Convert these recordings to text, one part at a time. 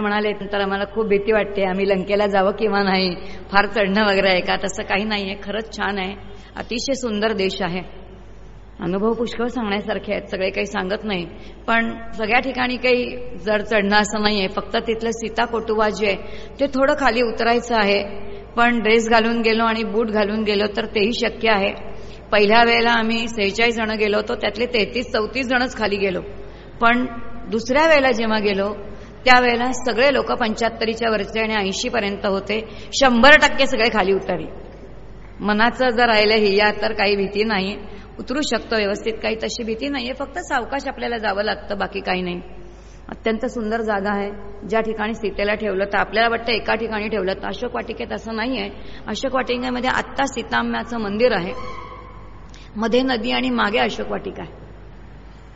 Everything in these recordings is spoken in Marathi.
म्हणाले तर आम्हाला खूप भीती वाटते. आम्ही लंकेला जावं किंवा नाही? फार चढणं वगैरे आहे का? तसं काही नाही आहे खरंच छान आहे. अतिशय सुंदर देश आहे. अनुभव पुष्कळ सांगण्यासारखे आहेत. सगळे काही सांगत नाही. पण सगळ्या ठिकाणी काही जड चढणं असं नाही आहे फक्त तिथलं सीता कोटुबा जे आहे ते थोडं खाली उतरायचं आहे. पण ड्रेस घालून गेलो आणि बूट घालून गेलो तर तेही शक्य आहे. पहिल्या वेळेला आम्ही सेहेचाळीस जण गेलो होतो. त्यातले तेहतीस चौतीस जणच खाली गेलो. पण दुसऱ्या वेळेला जेव्हा गेलो त्यावेळेला सगळे लोक पंच्याहत्तरीच्या वरचे आणि ऐंशी पर्यंत होते. शंभर टक्के सगळे खाली उतरले. मनाचं जर राहिलं हिया तर काही भीती नाही उतरू शकतो व्यवस्थित काही तशी भीती नाहीये. फक्त सावकाश आपल्याला जावं लागतं बाकी काही नाही. अत्यंत सुंदर जागा आहे. ज्या ठिकाणी सीतेला ठेवलं तर आपल्याला वाटतं एका ठिकाणी ठेवलं तर अशोक वाटिकेत असं नाही आहे अशोक वाटिकेमध्ये आत्ता सीताम्याचं मंदिर आहे. मध्ये नदी आणि मागे अशोक वाटिका आहे.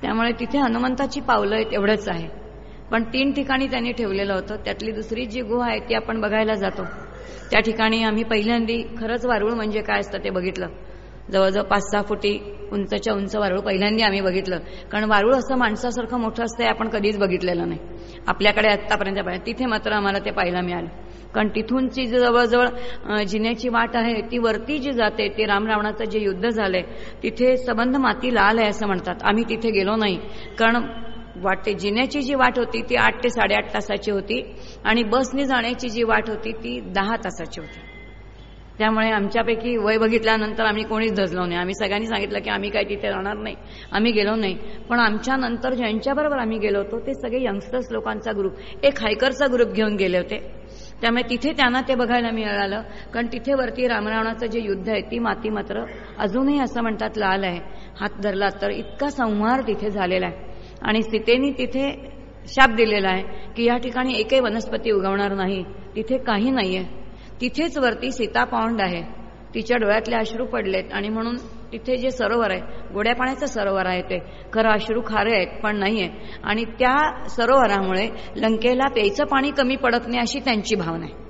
त्यामुळे तिथे हनुमंताची पावलं आहेत एवढंच आहे. पण तीन ठिकाणी त्यांनी ठेवलेलं होतं. त्यातली दुसरी जी गुहा आहे ती आपण बघायला जातो. त्या ठिकाणी आम्ही पहिल्यांदी खरंच वारुळ म्हणजे काय असतं ते बघितलं. जवळजवळ पाच सहा फुटी उंचच्या उंच वारुळ पहिल्यांदा आम्ही बघितलं. कारण वारुळ असं माणसासारखं मोठं असतं आपण कधीच बघितलेलं नाही. आपल्याकडे आत्तापर्यंत पाहिजे तिथे मात्र आम्हाला ते पाहायला मिळालं. कारण तिथूनची जी जवळजवळ जिन्याची वाट आहे ती वरती जी जाते ते रामरावणाचं जे युद्ध झालंय तिथे सबंध माती लाल आहे असं म्हणतात. आम्ही तिथे गेलो नाही. कारण वाटे जिन्याची जी वाट होती ती आठ ते साडेआठ तासाची होती आणि बसने जाण्याची जी वाट होती ती दहा तासाची होती. त्यामुळे आमच्यापैकी वय बघितल्यानंतर आम्ही कोणीच धजलो नाही. आम्ही सगळ्यांनी सांगितलं की आम्ही काय तिथे राहणार नाही. आम्ही गेलो नाही. पण आमच्यानंतर ज्यांच्याबरोबर आम्ही गेलो होतो ते सगळे यंगस्टर्स लोकांचा ग्रुप एक हायकरचा ग्रुप घेऊन गेले होते. त्यामुळे तिथे त्यांना ते बघायला मिळालं. कारण तिथे वरती रामरावणाचं जे युद्ध आहे ती माती मात्र अजूनही असं म्हणतात लाल आहे. हात धरला तर इतका संहार तिथे झालेला आहे. आणि सीतेनी तिथे शाप दिलेला आहे की या ठिकाणी एकही वनस्पती उगवणार नाही. तिथे काही नाहीये. तिथेच वरती सीता पौंड आहे. तिच्या डोळ्यातले अश्रू पडलेत आणि म्हणून तिथे जे सरोवर आहे गोड्या पाण्याचं सरोवर आहे ते. खरं अश्रू खारे आहेत पण नाहीये. आणि त्या सरोवरामुळे लंकेला प्यायचं पाणी कमी पडत नाही अशी त्यांची भावना आहे.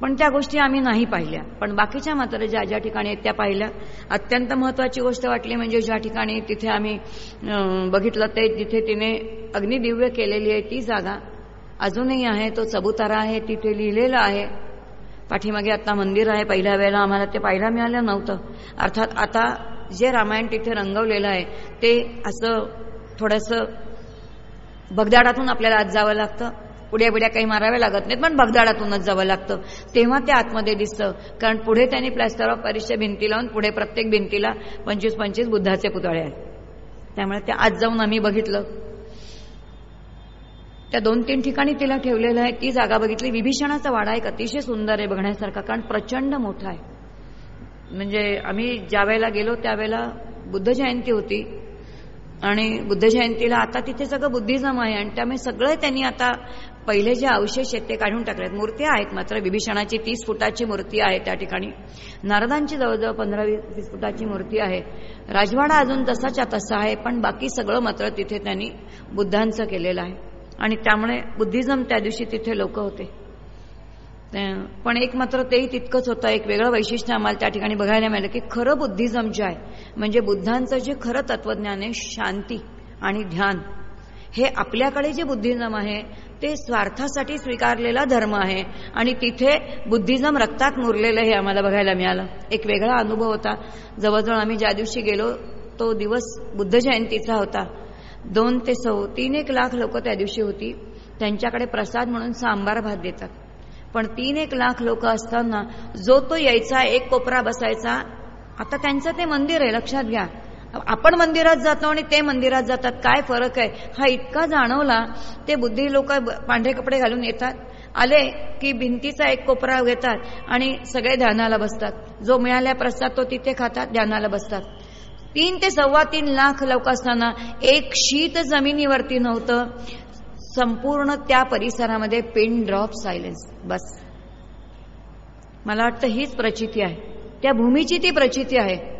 पण त्या गोष्टी आम्ही नाही पाहिल्या. पण बाकीच्या मात्र ज्या ज्या ठिकाणी आहेत त्या पाहिल्या. अत्यंत महत्वाची गोष्ट वाटली म्हणजे ज्या ठिकाणी तिथे आम्ही बघितलं ते जिथे तिने अग्निदिव्य केलेली आहे ती जागा. अजूनही आहे तो चबुतारा आहे तिथे लिहिलेलं आहे. पाठीमागे आता मंदिर आहे पहिल्या वेळेला आम्हाला ते पाहायला मिळालं नव्हतं. अर्थात आता जे रामायण तिथे रंगवलेलं आहे ते असं थोडंसं भगदाडातून आपल्याला आज जावं लागतं. पुढ्या बिड्या काही माराव्या लागत नाहीत पण भगदाडातूनच जावं लागतं. तेव्हा ते आतमध्ये दिसतं. कारण पुढे त्यांनी प्लॅस्टर ऑफ पॅरिसच्या भिंती लावून पुढे प्रत्येक भिंतीला पंचवीस पंचवीस बुद्धाचे पुतळे आहेत. त्यामुळे ते आज जाऊन आम्ही बघितलं. त्या दोन तीन ठिकाणी तिला ठेवलेलं आहे. ती जागा बघितली. विभीषणाचा वाडा एक अतिशय सुंदर आहे बघण्यासारखा कारण प्रचंड मोठा आहे. म्हणजे आम्ही ज्या वेळेला गेलो त्यावेळेला बुद्ध जयंती होती. आणि बुद्ध जयंतीला आता तिथे सगळं बुद्धिझम आहे. आणि त्यामुळे सगळं त्यांनी आता पहिले जे अवशेष आहेत ते काढून टाकलेत. मूर्त्या आहेत मात्र विभीषणाची तीस फुटाची मूर्ती आहे त्या ठिकाणी. नारदांची जवळजवळ पंधरा वीस फुटाची मूर्ती आहे. राजवाडा अजून तसाच्या तसा आहे पण बाकी सगळं मात्र तिथे त्यांनी बुद्धांचं केलेलं आहे. आणि त्यामुळे बुद्धिझम त्या दिवशी तिथे लोक होते. पण एक मात्र तेही तितकंच होतं एक वेगळं वैशिष्ट्य आम्हाला त्या ठिकाणी बघायला मिळालं की खरं बुद्धिझम जे आहे म्हणजे बुद्धांचं जे खरं तत्वज्ञान आहे शांती आणि ध्यान. हे आपल्याकडे जे बुद्धिझम आहे ते स्वार्थासाठी स्वीकारलेला धर्म आहे. आणि तिथे बुद्धिझम रक्तात मुरलेलं हे आम्हाला बघायला मिळालं. एक वेगळा अनुभव होता. जवळजवळ आम्ही ज्या दिवशी गेलो तो दिवस बुद्ध जयंतीचा होता. दोन ते सौ तीन एक लाख लोक त्या दिवशी होती. त्यांच्याकडे प्रसाद म्हणून सांबार भात देतात. पण तीन एक लाख लोक असताना जो तो यायचा एक कोपरा बसायचा आता त्यांचं ते मंदिर आहे लक्षात घ्या. आपण मंदिरात जातो आणि ते मंदिरात जातात. काय फरक आहे? हा इतका जाणवला ते बुद्धी लोक पांढरे कपडे घालून येतात आले की भिंतीचा एक कोपरा घेतात आणि सगळे ध्यानाला बसतात. जो मिळाल्या प्रसाद तो तिथे खातात ध्यानाला बसतात. तीन ते सव्वा तीन लाख लोक असताना एक शीत जमिनीवरती नव्हतं. संपूर्ण त्या परिसरामध्ये पिन ड्रॉप सायलेन्स. बस. मला वाटतं हीच प्रचिती आहे. त्या भूमीची ती प्रचिती आहे.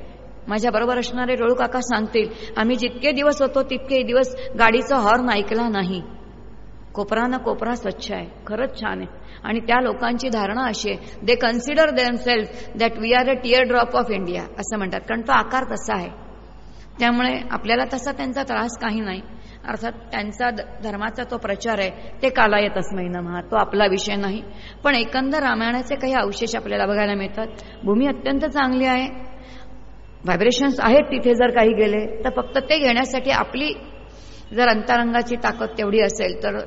माझ्याबरोबर असणारे रोळू काका सांगतील आम्ही जितके दिवस होतो तितके दिवस गाडीचा हॉर्न ऐकला नाही. कोपरा ना कोपरा स्वच्छ आहे खरंच छान आहे. आणि त्या लोकांची धारणा अशी आहे they consider them self that we are a tear drop of India असं म्हणतात. कारण तो आकार तसा आहे. त्यामुळे आपल्याला तसा त्यांचा त्रास काही नाही. अर्थात त्यांचा धर्माचा तो प्रचार आहे ते काला येतच महिना महा तो आपला विषय नाही. पण एकंदर रामायणाचे काही अवशेष आपल्याला बघायला मिळतात. भूमी अत्यंत चांगली आहे. व्हायब्रेशन्स आहेत तिथे जर काही गेले तर फक्त ते घेण्यासाठी आपली जर अंतरंगाची ताकद तेवढी असेल तर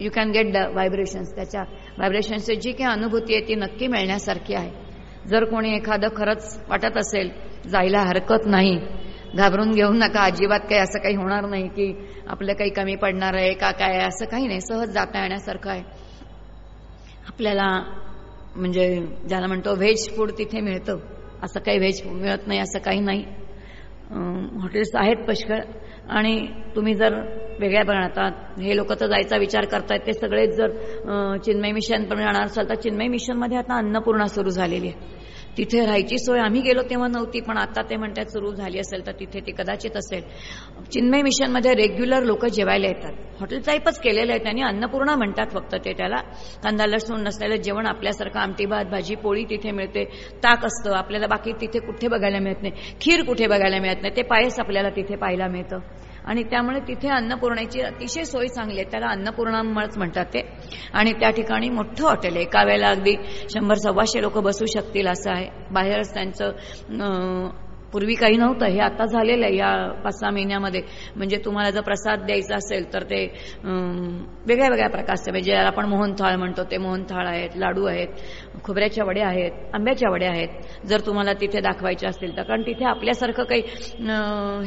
you can get the vibrations त्याच्या व्हायब्रेशन्सची जी काही अनुभूती आहे ती नक्की मिळण्यासारखी आहे. जर कोणी एखादं खरंच वाटत असेल जायला हरकत नाही घाबरून घेऊ नका अजिबात काही असं काही होणार नाही की आपलं काही कमी पडणार आहे का काय असं काही नाही. सहज जाता येण्यासारखं आहे. आपल्याला म्हणजे ज्याला म्हणतो व्हेज फूड तिथे मिळतं. असं काही व्हेज मिळत नाही असं काही नाही. हॉटेल्स आहेत पुष्कळ. आणि तुम्ही जर वेगळ्या पण आता हे लोक तर जायचा विचार करतायत ते सगळेच जर चिन्मय मिशन पण जाणार असाल तर चिन्मय मिशनमध्ये आता अन्नपूर्णा सुरू झालेली आहे. तिथे राहायची सोय आम्ही गेलो तेव्हा नव्हती पण आता ते म्हणतात सुरू झाली असेल तर तिथे ती कदाचित असेल. चिन्मय मिशनमध्ये रेग्युलर लोक जेवायला येतात. हॉटेल टाईपच केलेलं आहे त्यांनी. अन्नपूर्णा म्हणतात फक्त ते त्याला. कांदा लसूण नसलेलं जेवण आपल्यासारखं आमटी भात भाजी पोळी तिथे मिळते. ताक असतं. आपल्याला बाकी तिथे कुठे बघायला मिळत नाही. खीर कुठे बघायला मिळत नाही. ते पायस आपल्याला तिथे पाहायला मिळतं. आणि त्यामुळे तिथे अन्नपूर्णेची अतिशय सोय चांगली आहे. त्याला अन्नपूर्णामळच म्हणतात ते. आणि त्या ठिकाणी मोठं हॉटेल आहे. एका वेळेला अगदी शंभर सव्वाशे लोक बसू शकतील असं आहे. बाहेरच त्यांचं पूर्वी काही नव्हतं. हे आता झालेलं आहे या पाच सहा महिन्यामध्ये. म्हणजे तुम्हाला जर प्रसाद द्यायचा असेल तर ते वेगळ्या वेगळ्या प्रकारचे. म्हणजे ज्याला आपण मोहनथाळ म्हणतो ते मोहनथाळ आहेत लाडू आहेत खोबऱ्याच्या वड्या आहेत आंब्याच्या वड्या आहेत. जर तुम्हाला तिथे दाखवायचे असतील तर. कारण तिथे आपल्यासारखं काही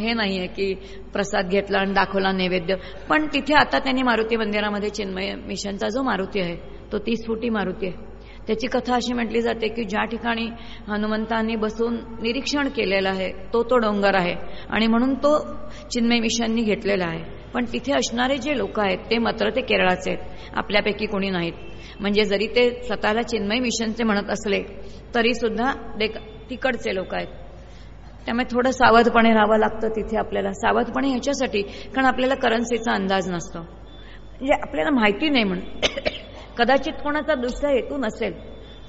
हे नाही आहे की प्रसाद घेतला आणि दाखवला नैवेद्य. पण तिथे आता त्यांनी मारुती मंदिरामध्ये चिन्मय मिशनचा जो मारुती आहे तो तीस फुटी मारुती आहे. त्याची कथा अशी म्हटली जाते की ज्या ठिकाणी हनुमंतांनी बसून निरीक्षण केलेलं आहे तो तो डोंगर आहे आणि म्हणून तो चिन्मय मिशननी घेतलेला आहे. पण तिथे असणारे जे लोक आहेत ते मात्र ते केरळाचे आहेत. आपल्यापैकी कोणी नाहीत. म्हणजे जरी ते स्वतःला चिन्मय मिशनचे म्हणत असले तरी सुद्धा तिकडचे लोक आहेत. त्यामुळे थोडं सावधपणे राहावं लागतं तिथे आपल्याला. सावधपणे ह्याच्यासाठी कारण आपल्याला करन्सीचा अंदाज नसतो. म्हणजे आपल्याला माहिती नाही म्हणून. कदाचित कोणाचा दुसरा हेतू नसेल.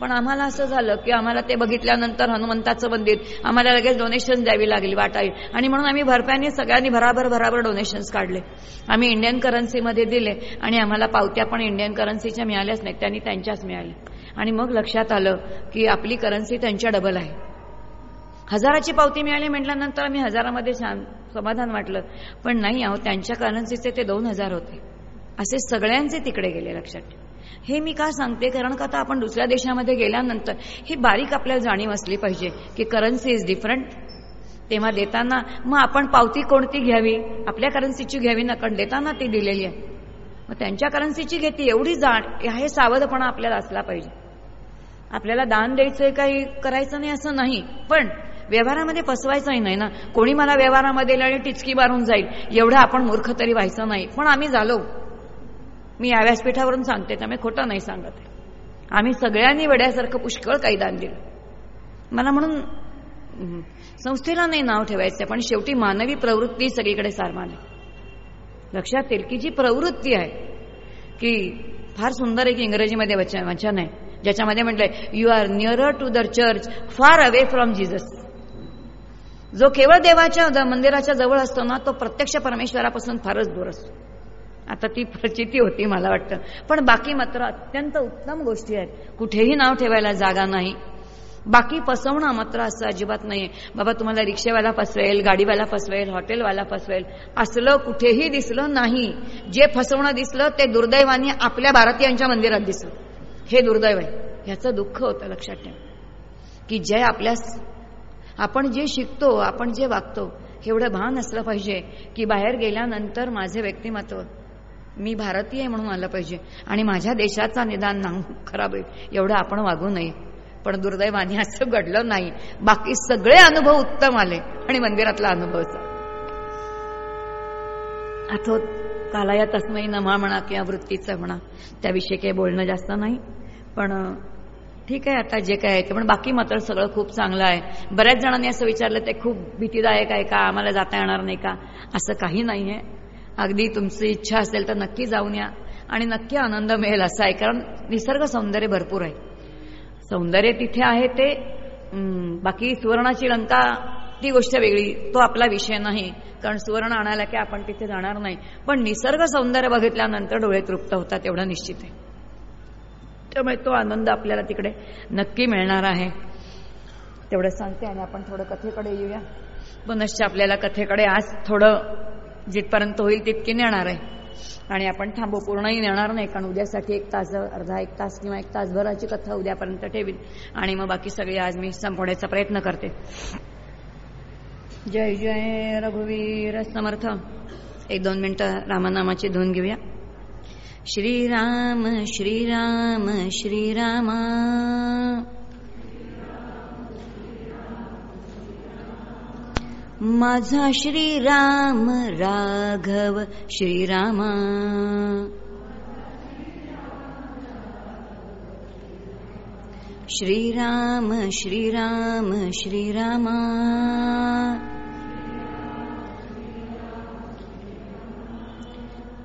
पण आम्हाला असं झालं की आम्हाला ते बघितल्यानंतर हनुमंताचं मंदिर आम्हाला लगेच डोनेशन द्यावी लागली वाटावी. आणि म्हणून आम्ही भरप्याने सगळ्यांनी भराभर भराभर डोनेशन्स काढले. आम्ही इंडियन करन्सीमध्ये दिले आणि आम्हाला पावत्या पण इंडियन करन्सीच्या मिळाल्याच नाहीत त्यांनी त्यांच्याच मिळाल्या. आणि मग लक्षात आलं की आपली करन्सी त्यांच्या डबल आहे. हजाराची पावती मिळाली म्हटल्यानंतर आम्ही हजारामध्ये छान समाधान वाटलं. पण नाही आहो त्यांच्या करन्सीचे ते दोन हजार होते. असे सगळ्यांचे तिकडे गेले लक्षात हे मी का सांगते? कारण का आता आपण दुसऱ्या देशामध्ये गेल्यानंतर ही बारीक आपल्याला जाणीव असली पाहिजे की करन्सी इज डिफरंट तेव्हा देताना मग आपण पावती कोणती घ्यावी? आपल्या करन्सीची घ्यावी ना? कारण देताना ती दिलेली आहे. मग त्यांच्या करन्सीची घेते एवढी जाण हे सावधपणा आपल्याला असला पाहिजे. आपल्याला दान द्यायचंय काही करायचं नाही असं नाही. पण व्यवहारामध्ये फसवायचंही नाही ना? कोणी मला व्यवहारामध्ये आणि टिचकी मारून जाईल. एवढं आपण मूर्ख तरी व्हायचं नाही. पण आम्ही झालो. मी या व्यासपीठावरून सांगते त्यामुळे खोटं नाही सांगत आम्ही सगळ्यांनी वड्यासारखं पुष्कळ काही दान दिलं. मला म्हणून संस्थेला नाही नाव ठेवायचं पण शेवटी मानवी प्रवृत्ती सगळीकडे सारमान आहे. लक्षात येईल की जी प्रवृत्ती आहे की फार सुंदर एक इंग्रजीमध्ये वचन वचन आहे ज्याच्यामध्ये म्हटलंय you are nearer to the church far away from Jesus जो केवळ देवाच्या मंदिराच्या जवळ असतो ना तो प्रत्यक्ष परमेश्वरापासून फारच दूर असतो. आता ती प्रचिती होती मला वाटतं. पण बाकी मात्र अत्यंत उत्तम गोष्टी आहेत. कुठेही नाव ठेवायला जागा नाही. बाकी फसवणं मात्र असं अजिबात नाही बाबा तुम्हाला रिक्षेवाला फसवेल गाडीवाला फसवेल हॉटेलवाला फसवेल असलं कुठेही दिसलं नाही. जे फसवणं दिसलं ते दुर्दैवाने आपल्या भारतीयांच्या मंदिरात दिसलं. हे दुर्दैव आहे. ह्याचं दुःख होतं लक्षात ठेवा. की जे आपल्या आपण जे शिकतो आपण जे वागतो एवढं भान असलं पाहिजे की बाहेर गेल्यानंतर माझे व्यक्तिमत्व मी भारतीय म्हणून आलं पाहिजे. आणि माझ्या देशाचा निदान नाव खराब आहे. एवढं आपण वागू नये. पण दुर्दैवाने असं घडलं नाही. बाकी सगळे अनुभव उत्तम आले. आणि मंदिरातला अनुभव आता कालाया तस्मयी नमा म्हणा किंवा वृत्तीचं म्हणा त्याविषयी काही बोलणं जास्त नाही. पण ठीक आहे आता जे काय आहे ते. पण बाकी मात्र सगळं खूप चांगलं आहे. बऱ्याच जणांनी असं विचारलं ते खूप भीतीदायक आहे का? आम्हाला जाता येणार नाही का? असं काही नाही आहे. अगदी तुमची इच्छा असेल तर नक्की जाऊन या. आणि नक्की आनंद मिळेल असा आहे कारण निसर्ग सौंदर्य भरपूर आहे. सौंदर्य तिथे आहे ते बाकी सुवर्णाची लंका ती गोष्ट वेगळी तो आपला विषय नाही. कारण सुवर्ण आणायला की आपण तिथे जाणार नाही. पण निसर्ग सौंदर्य बघितल्यानंतर डोळे तृप्त होतात एवढं निश्चित आहे. त्यामुळे तो आनंद आपल्याला तिकडे नक्की मिळणार आहे. तेवढं सांगते आणि आपण थोडं कथेकडे येऊया. पुनश्च आपल्याला कथेकडे आज थोडं जिथपर्यंत होईल तितकी नेणार आहे. आणि आपण थांबू पूर्णही नेणार नाही कारण उद्यासाठी एक तास अर्धा एक तास किंवा एक तासभराची कथा उद्यापर्यंत ठेवीन. आणि मग बाकी सगळी आज मी संपवण्याचा प्रयत्न करते. जय जय रघुवीर समर्थ. एक दोन मिनिटं रामनामाची धुवून घेऊया. श्रीराम श्रीराम श्रीरामा. माझा श्रीराम राघव श्रीरामा. श्रीराम श्रीराम श्रीरामा.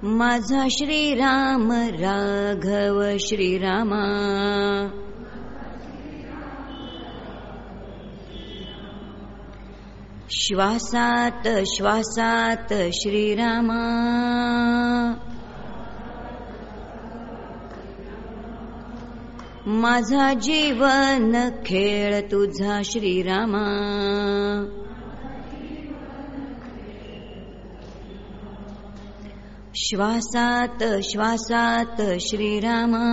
माझा श्रीराम राघव श्रीरामा. श्वासात श्वासात श्रीरामा। माझा जीवन खेळ तुझा श्रीरामा। श्वासात श्वासात श्रीरामा।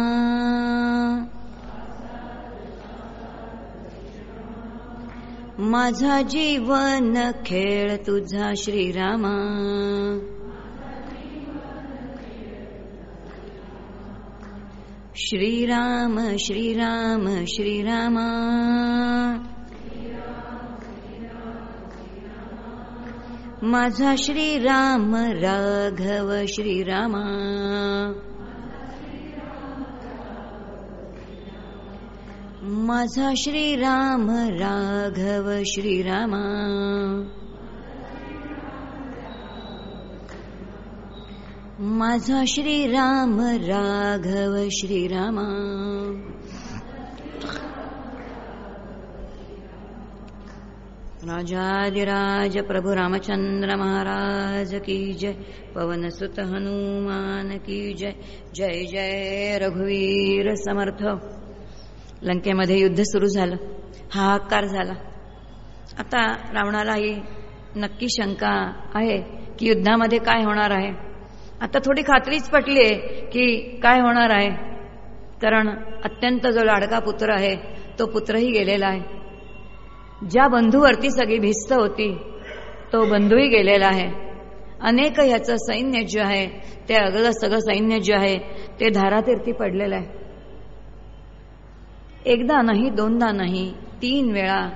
माझा जीवन खेळ तुझा श्रीरामा. श्रीराम श्रीराम श्रीरामा. माझा श्रीराम राघव श्रीरामा. माझा श्रीराम राघव श्रीरामा. माझा श्रीराम राघव श्रीरामा. राजाधिराज प्रभु रामचंद्र महाराज की जय पवन सुत हनुमान की जय जय जय रघुवीर समर्थ. लंकेमध्ये युद्ध सुरू झालं. हाहाकार झाला. आता रावणाला ही नक्की शंका आहे की युद्धामध्ये काय होणार आहे. आता थोडी खात्रीच पटली आहे की काय होणार आहे. कारण अत्यंत जो लाडका पुत्र आहे तो पुत्रही गेलेला आहे. ज्या बंधूवरती सगळी भिस्त होती तो बंधूही गेलेला आहे. अनेक ह्याचं सैन्य जे आहे ते अगलं सगळं सैन्य जे आहे ते धारातीर्थी पडलेलं आहे. एकदा नाही दोनदा नाही तीन वेळा.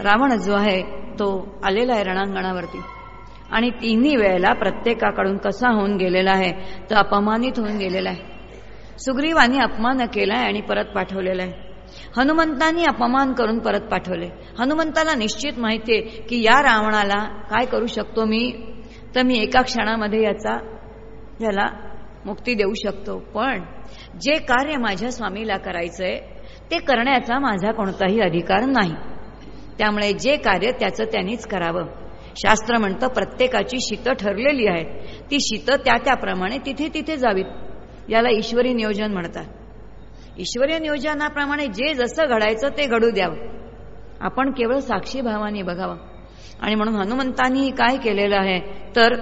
रावण जो आहे तो आलेला आहे रणांगणावरती. आणि तिन्ही वेळेला प्रत्येकाकडून कसा होऊन गेलेला आहे तो अपमानित होऊन गेलेला आहे. सुग्रीवानी अपमान केलाय आणि परत पाठवलेला आहे. हनुमंतांनी अपमान करून परत पाठवले. हनुमंताला निश्चित माहितीये की या रावणाला काय करू शकतो मी? तर मी एका क्षणामध्ये याचा याला मुक्ती देऊ शकतो. पण जे कार्य माझ्या स्वामीला करायचंय ते करण्याचा माझा कोणताही अधिकार नाही. त्यामुळे जे कार्य त्याचं त्यांनीच करावं. शास्त्र म्हणतं प्रत्येकाची शीत ठरलेली आहेत. ती शीत त्या त्याप्रमाणे तिथे तिथे जावीत. याला ईश्वरी नियोजन म्हणतात. ईश्वरीय नियोजनाप्रमाणे जे जसं घडायचं ते घडू द्यावं. आपण केवळ साक्षी भावाने बघावं. आणि म्हणून हनुमंतांनी काय केलेलं आहे तर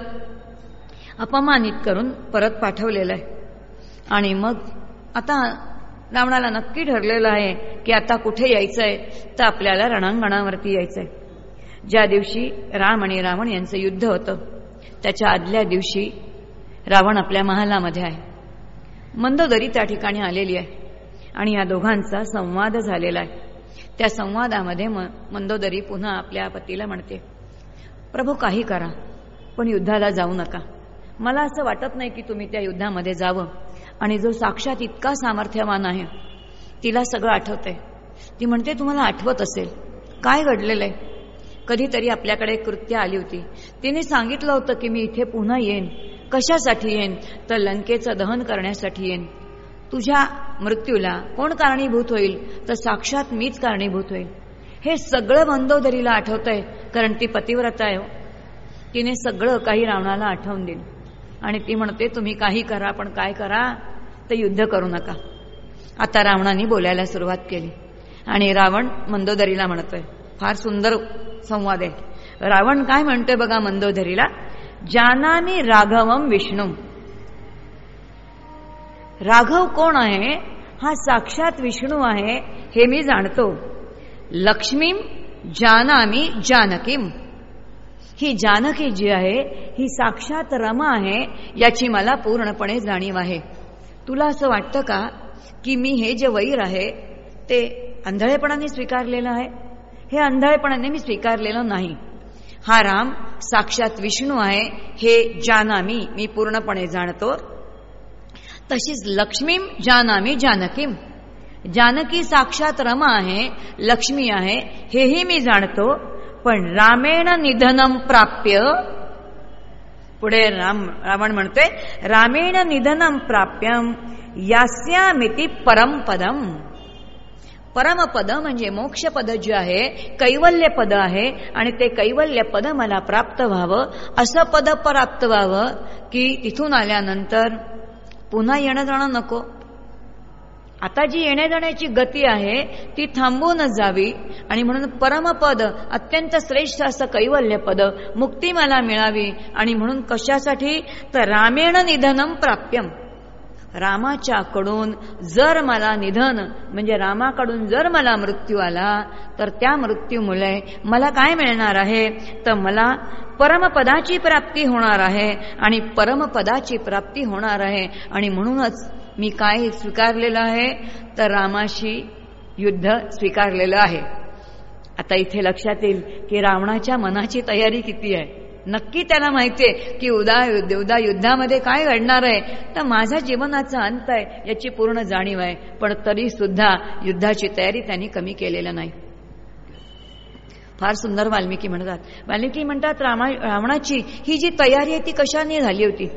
अपमानित करून परत पाठवलेलं आहे. आणि मग आता रावणाला नक्की ठरलेलं आहे की आता कुठे यायचंय तर आपल्याला रणांगणावरती यायचंय. ज्या दिवशी राम आणि रावण यांचं युद्ध होतं त्याच्या आदल्या दिवशी रावण आपल्या महालामध्ये आहे. मंदोदरी त्या ठिकाणी आलेली आहे आणि या दोघांचा संवाद झालेला आहे. त्या संवादामध्ये मंदोदरी पुन्हा आपल्या पतीला म्हणते प्रभू काही करा पण युद्धाला जाऊ नका. मला असं वाटत नाही की तुम्ही त्या युद्धामध्ये जावं. आणि जो साक्षात इतका सामर्थ्यवान आहे तिला सगळं आठवतंय. ती म्हणते तुम्हाला आठवत असेल. काय घडलेलं आहे? कधीतरी आपल्याकडे कृत्य आली होती. तिने सांगितलं होतं की मी इथे पुन्हा येईन. कशासाठी येईन? तर लंकेचं दहन करण्यासाठी येईन. तुझ्या मृत्यूला कोण कारणीभूत होईल? तर साक्षात मीच कारणीभूत होईल. हे सगळं मंदोदरीला आठवतंय कारण ती पतिव्रता आहे हो. तिने सगळं काही रावणाला आठवून दिलं. आणि ती म्हणते तुम्ही काही करा पण काय करा? तर युद्ध करू नका. आता रावणाने बोलायला सुरुवात केली. आणि रावण मंदोदरीला म्हणतोय. फार सुंदर संवाद आहे. रावण काय म्हणतोय बघा मंदोदरीला? जानामी राघवम विष्णू. राघव कोण आहे? हा साक्षात विष्णू आहे हे मी जाणतो. लक्ष्मीम जानामी जानकीम ही जानकी जी आहे ही साक्षात रमा आहे याची मला पूर्णपणे जाणीव आहे. तुला असं वाटतं का की मी हे जे वैर आहे ते आंधळेपणाने स्वीकारलेलं आहे? हे आंधळेपणाने मी स्वीकारलेलं नाही. हा राम साक्षात विष्णू आहे हे जानामी मी पूर्णपणे जाणतो. तशीच लक्ष्मीम जानामी जानकीम. जानकी साक्षात रमा आहे लक्ष्मी आहे हेही मी जाणतो. पण रामेण निधनम प्राप्य पुढे राम रावण म्हणतोय रामेण निधनम प्राप्यम यास्यामिती परमपदम परमपद म्हणजे मोक्षपद जे आहे कैवल्य पद आहे आणि ते कैवल्य पद मला प्राप्त व्हावं असं पद प्राप्त व्हावं की तिथून आल्यानंतर पुन्हा येणं जाणं नको. आता जी येण्या जाण्याची गती आहे ती थांबूनच जावी. आणि म्हणून परमपद अत्यंत श्रेष्ठ असं कैवल्य पद मुक्ती मला मिळावी. आणि म्हणून कशासाठी? तर रामेण निधनम प्राप्यम. रामाच्याकडून जर मला निधन म्हणजे रामाकडून जर मला मृत्यू आला तर त्या मृत्यूमुळे मला काय मिळणार आहे? तर मला परमपदाची प्राप्ती होणार आहे. आणि परमपदाची प्राप्ती होणार आहे. आणि म्हणूनच मी काय स्वीकारलेलं आहे? तर रामाशी युद्ध स्वीकारलेलं आहे. आता इथे लक्षात येईल की रावणाच्या मनाची तयारी किती आहे. नक्की त्याला माहितीये की उदा उदा युद्धामध्ये काय घडणार आहे. तर माझ्या जीवनाचा अंत आहे याची पूर्ण जाणीव आहे. पण तरी सुद्धा युद्धाची तयारी त्यांनी कमी केलेलं नाही. फार सुंदर वाल्मिकी म्हणतात. वाल्मिकी म्हणतात रामा रावणाची ही जी तयारी आहे ती कशाने झाली होती?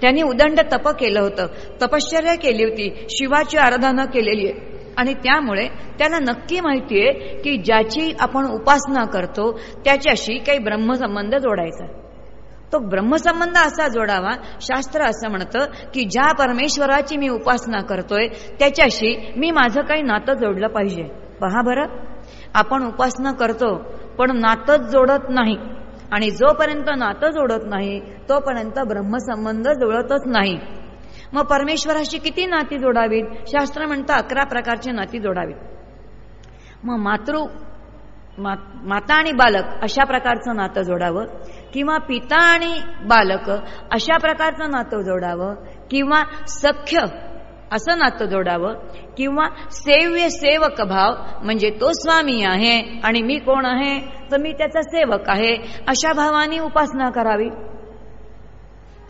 त्यांनी उदंड तप केलं होतं. तपश्चर्या केली होती. शिवाची आराधना केलेली आहे. आणि त्यामुळे त्याला नक्की माहितीये की ज्याची आपण उपासना करतो त्याच्याशी काही ब्रह्मसंबंध जोडायचा. तो ब्रह्मसंबंध असा जोडावा शास्त्र असं म्हणतं की ज्या परमेश्वराची मी उपासना करतोय त्याच्याशी मी माझं काही नातं जोडलं पाहिजे. पहा बरं. आपण उपासना करतो पण नातंच जोडत नाही. आणि जोपर्यंत नातं जोडत नाही तोपर्यंत ब्रह्मसंबंध जुळतच नाही. मग परमेश्वराशी किती नाती जोडावीत? शास्त्र म्हणतं अकरा प्रकारची नाती जोडावीत. मग मातृ माता आणि बालक अशा प्रकारचं नातं जोडावं? किंवा पिता आणि बालक अशा प्रकारचं नातं जोडावं? किंवा सख्य असं नातं जोडावं. किंवा सेव्य सेवक भाव म्हणजे तो स्वामी आहे आणि मी कोण आहे? तर मी त्याचा सेवक आहे. अशा भावाने उपासना करावी.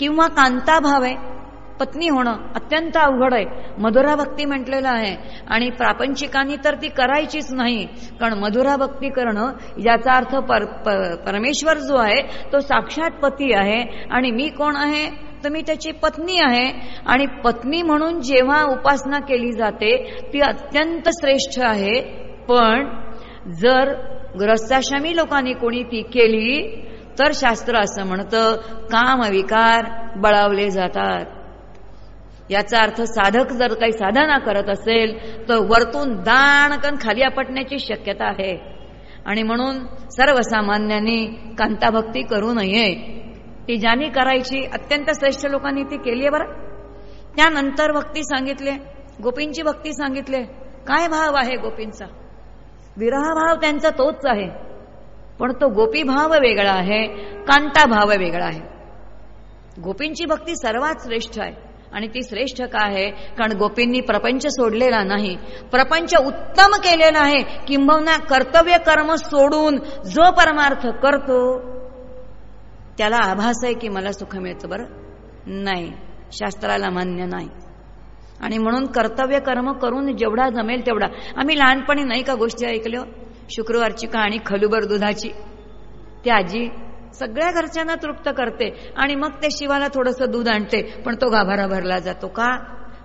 किंवा कांता भाव आहे पत्नी होणं अत्यंत अवघड आहे. मधुरा भक्ती म्हटलेलं आहे. आणि प्रापंचिकांनी तर ती करायचीच नाही. कारण मधुरा भक्ती करणं याचा अर्थ पर, परमेश्वर जो आहे तो साक्षात पती आहे. आणि मी कोण आहे? तर मी त्याची पत्नी आहे आणि पत्नी म्हणून जेव्हा उपासना केली जाते ती अत्यंत श्रेष्ठ आहे. पण जर ग्रस्ताश्रमी लोकांनी कोणी ती केली तर शास्त्र असं म्हणतं काम विकार बळावले जातात. याचा अर्थ साधक जर काही साधना करत असेल तर वरतून दाणकन खाली आपटण्याची शक्यता आहे. आणि म्हणून सर्वसामान्यांनी कांताभक्ती करू नये. ती ज्यांनी करायची अत्यंत श्रेष्ठ लोकांनी ती केली आहे बरं. त्यानंतर भक्ती सांगितले गोपींची भक्ती सांगितले काय भाव आहे गोपींचा? विरह भाव त्यांचा तोच आहे. पण तो गोपी भाव वेगळा आहे कांता भाव वेगळा आहे. गोपींची भक्ती सर्वात श्रेष्ठ आहे. आणि ती श्रेष्ठ का आहे? कारण गोपींनी प्रपंच सोडलेला नाही. प्रपंच उत्तम केलेला आहे. किंबहुना कर्तव्य कर्म सोडून जो परमार्थ करतो त्याला आभास आहे की मला सुख मिळतं बरं? नाही. शास्त्राला मान्य नाही. आणि म्हणून कर्तव्य कर्म करून जेवढा जमेल तेवढा. आम्ही लहानपणी नाही का गोष्टी ऐकल्या? शुक्रवारची कहाणी खलुबर दुधाची. ती आजी सगळ्या घरच्यांना तृप्त करते आणि मग ते शिवाला थोडंसं दूध आणते पण तो गाभारा भरला जातो का?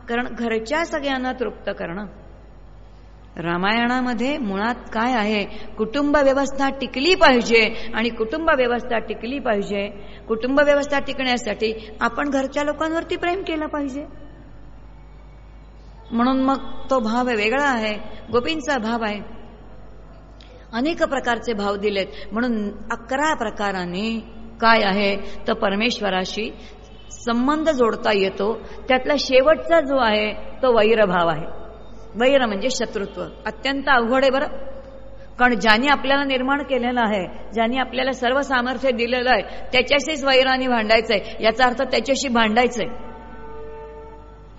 कारण घरच्या सगळ्यांना तृप्त करणं. रामायणामध्ये मुळात काय आहे? कुटुंब व्यवस्था टिकली पाहिजे. आणि कुटुंब व्यवस्था टिकली पाहिजे. कुटुंब व्यवस्था टिकण्यासाठी आपण घरच्या लोकांवरती प्रेम केलं पाहिजे. म्हणून मग तो भाव वेगळा आहे. गोपींचा भाव आहे. अनेक प्रकारचे भाव दिलेत. म्हणून अकरा प्रकाराने काय आहे? तर परमेश्वराशी संबंध जोडता येतो. त्यातला शेवटचा जो आहे तो वैरभाव आहे. वैर म्हणजे शत्रुत्व. अत्यंत अवघड आहे बरं. कारण ज्याने आपल्याला निर्माण केलेलं आहे ज्याने आपल्याला सर्व सामर्थ्य दिलेलं आहे त्याच्याशीच वैराने भांडायचंय. याचा अर्थ त्याच्याशी भांडायचंय.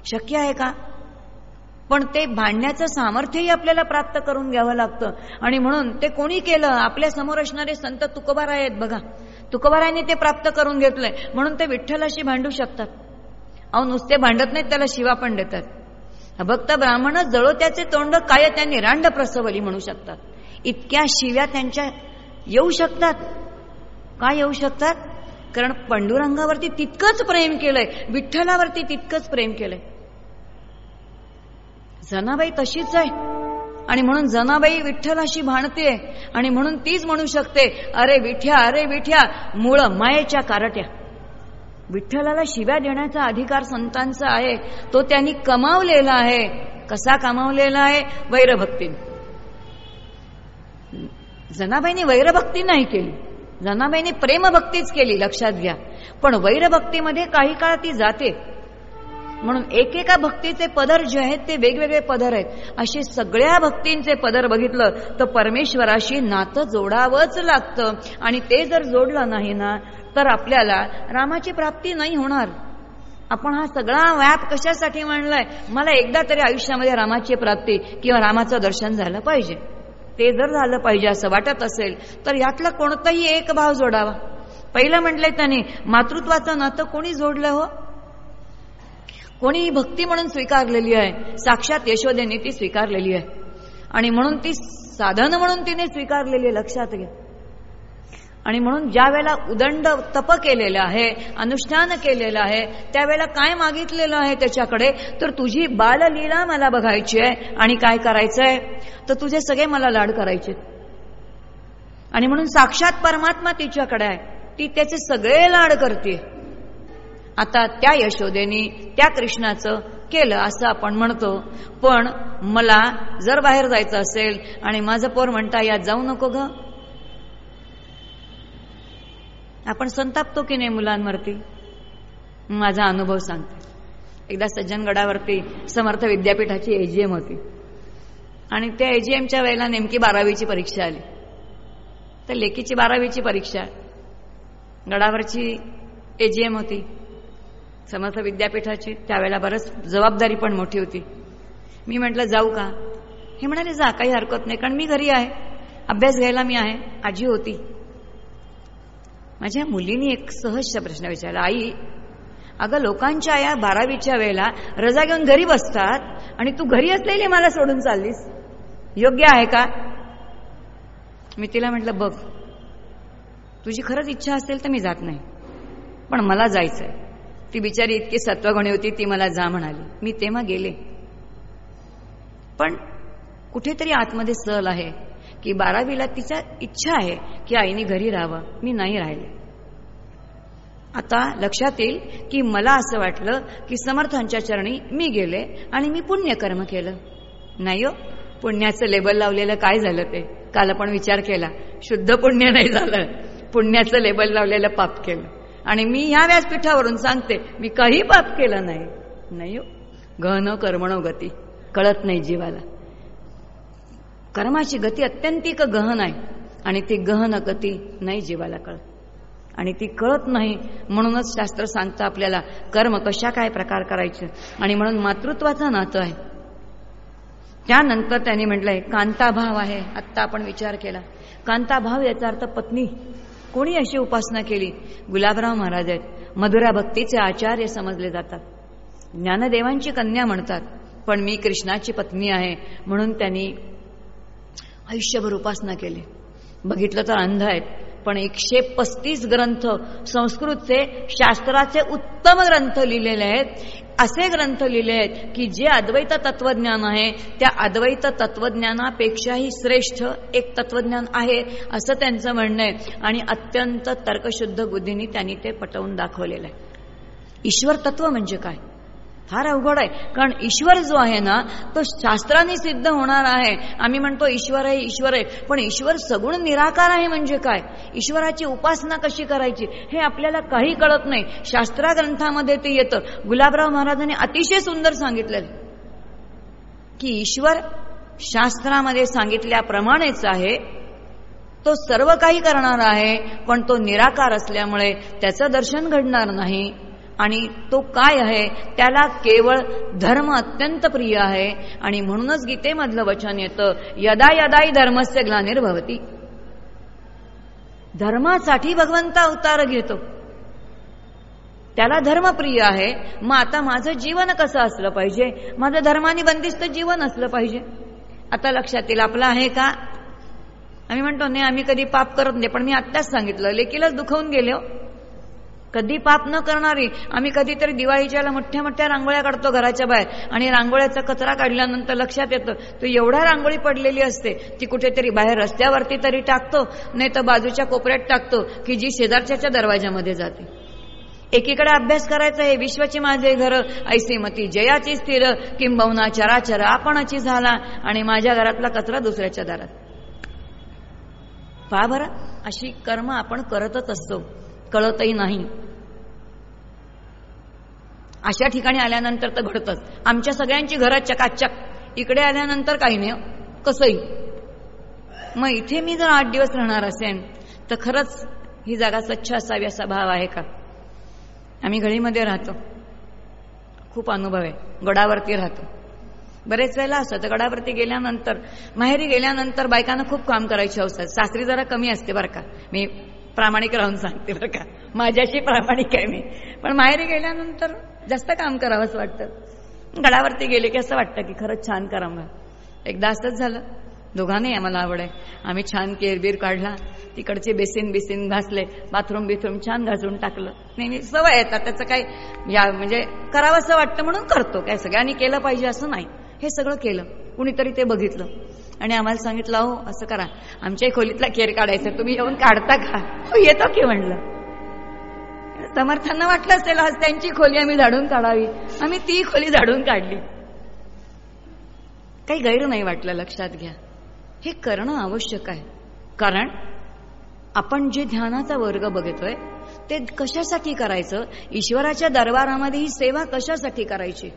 शक्य आहे का? पण ते भांडण्याचं सामर्थ्यही आपल्याला प्राप्त करून घ्यावं लागतं. आणि म्हणून ते कोणी केलं आपल्यासमोर असणारे संत तुकोबार आहेत बघा. तुकोबारायने ते प्राप्त करून घेतलंय. म्हणून ते विठ्ठलाशी भांडू शकतात. अहो नुसते भांडत नाहीत त्याला शिवा पण देतात. भक्त ब्राह्मण जळो त्याचे तोंड काय त्यांनी रांड प्रसवली म्हणू शकतात. इतक्या शिव्या त्यांच्या येऊ शकतात. काय येऊ शकतात? कारण पंडुरंगावरती तितकंच प्रेम केलंय विठ्ठलावरती तितकंच प्रेम केलंय. जनाबाई तशीच आहे. आणि म्हणून जनाबाई विठ्ठलाशी भांडते आणि म्हणून तीच म्हणू शकते अरे विठ्या अरे विठ्या मूळ मायेच्या कारट्या. विठ्ठलाला शिव्या देण्याचा अधिकार संतांचा आहे. तो त्यांनी कमावलेला आहे. कसा कमावलेला आहे? वैरभक्तीने. जनाबाईने वैरभक्ती नाही केली. जनाबाईने प्रेमभक्तीच केली लक्षात घ्या. पण वैरभक्तीमध्ये काही काळ ती जाते. म्हणून एकेका भक्तीचे पदर जे आहेत ते वेगवेगळे पदर आहेत. असे सगळ्या भक्तींचे पदर बघितलं तर परमेश्वराशी नातं जोडावंच लागतं. आणि ते जर जोडलं नाही ना तर आपल्याला रामाची प्राप्ती नाही होणार. आपण हा सगळा व्याप कशासाठी म्हणलाय मला एकदा तरी आयुष्यामध्ये रामाची प्राप्ती किंवा रामाचं दर्शन झालं पाहिजे. ते जर झालं पाहिजे असं वाटत असेल तर यातला कोणताही एक भाव जोडावा. पहिलं म्हटलंय त्याने मातृत्वाचं नातं कोणी जोडलं हो? कोणी भक्ती म्हणून स्वीकारलेली आहे साक्षात यशोदेने ती स्वीकारलेली आहे. आणि म्हणून ती साधन म्हणून तिने स्वीकारलेली आहे लक्षात घ्या. आणि म्हणून ज्या वेळेला उदंड तप केलेलं आहे अनुष्ठान केलेलं आहे त्यावेळेला काय मागितलेलं आहे त्याच्याकडे तर तुझी बाललीला मला बघायची आहे. आणि काय करायचंय? तर तुझे सगळे मला लाड करायचे. आणि म्हणून साक्षात परमात्मा तिच्याकडे आहे. ती त्याचे सगळे लाड करते. आता त्या यशोदेनी त्या कृष्णाचं केलं असं आपण म्हणतो. पण मला जर बाहेर जायचं असेल आणि माझं पोर म्हणता यात जाऊ नको ग. आपण संतापतो की नाही मुलांवरती? माझा अनुभव सांगते. एकदा सज्जनगडावरती समर्थ विद्यापीठाची एजीएम होती. आणि त्या एजीएमच्या वेळेला नेमकी बारावीची परीक्षा आली. तर लेकीची बारावीची परीक्षा. गडावरची एजीएम होती. समर्थ विद्यापीठाची त्यावेळेला बरंच जबाबदारी पण मोठी होती. मी म्हटलं जाऊ का? हे म्हणाले जा काही हरकत नाही कारण मी घरी आहे. अभ्यास घ्यायला मी आहे आजी होती. माझ्या मुलीने एक सहज प्रश्न विचारला आई अगं लोकांच्या या बारावीच्या वेळेला रजा घेऊन घरी बसतात आणि तू घरी असलेली मला सोडून चाललीस. योग्य आहे का? मी तिला म्हटलं बघ तुझी खरंच इच्छा असेल तर मी जात नाही पण मला जायचंय. ती बिचारी इतकी सत्वगुणी होती ती मला जा म्हणाली. मी तेव्हा गेले. पण कुठेतरी आतमध्ये सल आहे की बारावीला तिचा इच्छा आहे की आईने घरी राहावं. मी नाही राहिले. आता लक्षात येईल की मला असं वाटलं की समर्थांच्या चरणी मी गेले आणि मी पुण्यकर्म केलं. नाही हो पुण्याचं लेबल लावलेलं काय झालं ते? काल आपण विचार केला. शुद्ध पुण्य नाही झालं. पुण्याचं लेबल लावलेलं पाप केलं. आणि मी ह्या व्यासपीठावरून सांगते मी काही पाप केलं नाही. नाही हो. गहन कर्मणो गती. कळत नाही जीवाला. कर्माची गती अत्यंतिक गहन आहे आणि ती गहन गती नाही जीवाला कळत. आणि ती कळत नाही म्हणूनच शास्त्र सांगतं आपल्याला कर्म कशा काय प्रकार करायचे? आणि म्हणून मातृत्वाचं नातं आहे. त्यानंतर त्यांनी म्हटलंय कांताभाव आहे. आत्ता आपण विचार केला. कांताभाव याचा अर्थ पत्नी. कोणी अशी उपासना केली? गुलाबराव महाराज आहेत. मधुरा भक्तीचे आचार्य समजले जातात. ज्ञानदेवांची कन्या म्हणतात पण मी कृष्णाची पत्नी आहे. म्हणून त्यांनी आयुष्यभर उपासना केली. बघितलं तर अंध आहेत पण एकशे पस्तीस ग्रंथ संस्कृतचे शास्त्राचे उत्तम ग्रंथ लिहिलेले आहेत. असे ग्रंथ लिहिले आहेत की जे अद्वैत तत्वज्ञान आहे त्या अद्वैत तत्वज्ञानापेक्षाही श्रेष्ठ एक तत्वज्ञान आहे असं त्यांचं म्हणणं आहे. आणि अत्यंत तर्कशुद्ध बुद्धीने त्यांनी ते पटवून दाखवलेलं आहे. ईश्वर तत्व म्हणजे काय? फार अवघड आहे. कारण ईश्वर जो आहे ना तो शास्त्राने सिद्ध होणार आहे. आम्ही म्हणतो ईश्वर आहे ईश्वर आहे. पण ईश्वर सगुण निराकार आहे म्हणजे काय? ईश्वराची उपासना कशी करायची? हे आपल्याला काही कळत नाही. शास्त्रा ग्रंथामध्ये ते येतं. गुलाबराव महाराजांनी अतिशय सुंदर सांगितलेलं की ईश्वर शास्त्रामध्ये सांगितल्याप्रमाणेच आहे. तो सर्व काही करणार आहे पण तो निराकार असल्यामुळे त्याचं दर्शन घडणार नाही. आणि तो काय आहे? त्याला केवळ धर्म अत्यंत प्रिय आहे. आणि म्हणूनच गीतेमधलं वचन येतं यदा यदाई धर्मस्य ग्लानिर्भवती. धर्मासाठी भगवंत अवतार घेतो. त्याला धर्मप्रिय आहे. मग आता माझं जीवन कसं असलं पाहिजे? माझं धर्माने बंदिस्त जीवन असलं पाहिजे. आता लक्षात येईल आपलं आहे का? आम्ही म्हणतो नाही आम्ही कधी पाप करत नाही. पण मी आत्ताच सांगितलं लेकीलाच दुखवून गेलो हो. कधी पाप न करणारी आम्ही कधीतरी दिवाळीच्या मोठ्या मोठ्या रांगोळ्या काढतो घराच्या बाहेर. आणि रांगोळ्याचा कचरा काढल्यानंतर लक्षात येतं तो एवढा रांगोळी पडलेली असते ती कुठेतरी बाहेर रस्त्यावरती तरी टाकतो नाही तर बाजूच्या कोपऱ्यात टाकतो की जी शेजारच्या दरवाजामध्ये जाते. एकीकडे अभ्यास करायचा आहे विश्वाची माझे घर ऐसी मती जयाची स्थिर किंबवना चराचर आपणाची झाला आणि माझ्या घरातला कचरा दुसऱ्याच्या दारात. पहा बरं अशी कर्म आपण करतच असतो. कळतही नाही. अशा ठिकाणी आल्यानंतर तर घडतच. आमच्या सगळ्यांची घरात चकाचक. इकडे आल्यानंतर काही नाही कसंही. मग इथे मी जर आठ दिवस राहणार असेन तर खरंच ही जागा स्वच्छ असावी असा भाव आहे का? आम्ही घडीमध्ये राहतो. खूप अनुभव आहे. गडावरती राहतो. बरेच वेळेला असं तर गडावरती गेल्यानंतर माहेरी गेल्यानंतर बायकांना खूप काम करायची अवसर. सासरी जरा कमी असते बरं का. मी प्रामाणिक राहून सांगते बरं का. माझ्याशी प्रामाणिक आहे मी. पण माहेरी गेल्यानंतर जास्त काम करावंच वाटतं. गडावरती गेले की असं वाटतं की खरंच छान करावं. एकदा असंच झालं. दोघांनाही आम्हाला आवड आहे. आम्ही छान केरबीर काढला. तिकडचे बेसिन बिसिन घासले. बाथरूम बिथरूम छान घासून टाकलं. नेहमी सवय येतात त्याचं काय या म्हणजे करावं असं वाटतं म्हणून करतो. काय सगळ्यांनी केलं पाहिजे असं नाही. हे सगळं केलं. कुणीतरी ते बघितलं. आणि आम्हाला सांगितलं हो असं करा. आमच्याही खोलीतला केर काढायचं तुम्ही येऊन काढता का? हो येतो की म्हणलं. समर्थांना वाटलं असेल आज त्यांची खोली आम्ही झाडून काढावी. आम्ही ती खोली झाडून काढली. काही गैर नाही वाटलं लक्षात घ्या. हे करणं आवश्यक आहे. कारण आपण जे ध्यानाचा वर्ग बघतोय ते कशासाठी करायचं? ईश्वराच्या दरबारामध्ये ही सेवा कशासाठी करायची?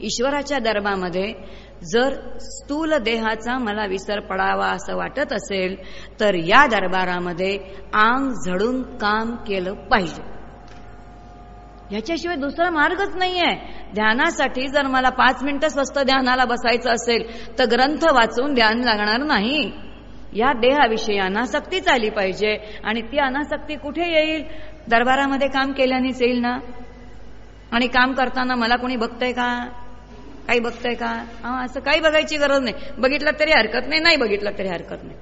ईश्वराच्या दरबारामध्ये जर स्थूल देहाचा मला विसर पडावा असं वाटत असेल तर या दरबारामध्ये आंग झडून काम केलं पाहिजे. याच्याशिवाय दुसरा मार्गच नाहीये. ध्यानासाठी जर मला पाच मिनिटं स्वस्त ध्यानाला बसायचं असेल तर ग्रंथ वाचून ध्यान लागणार नाही. या देहाविषयी अनासक्तीच आली पाहिजे आणि ती अनासक्ती कुठे येईल? दरबारामध्ये काम केल्यानेच येईल ना? आणि काम करताना मला कोणी बघतंय का? काही बघतंय का? हा असं काही बघायची गरज नाही. बघितलं तरी हरकत नाही नाही बघितलं तरी हरकत नाही.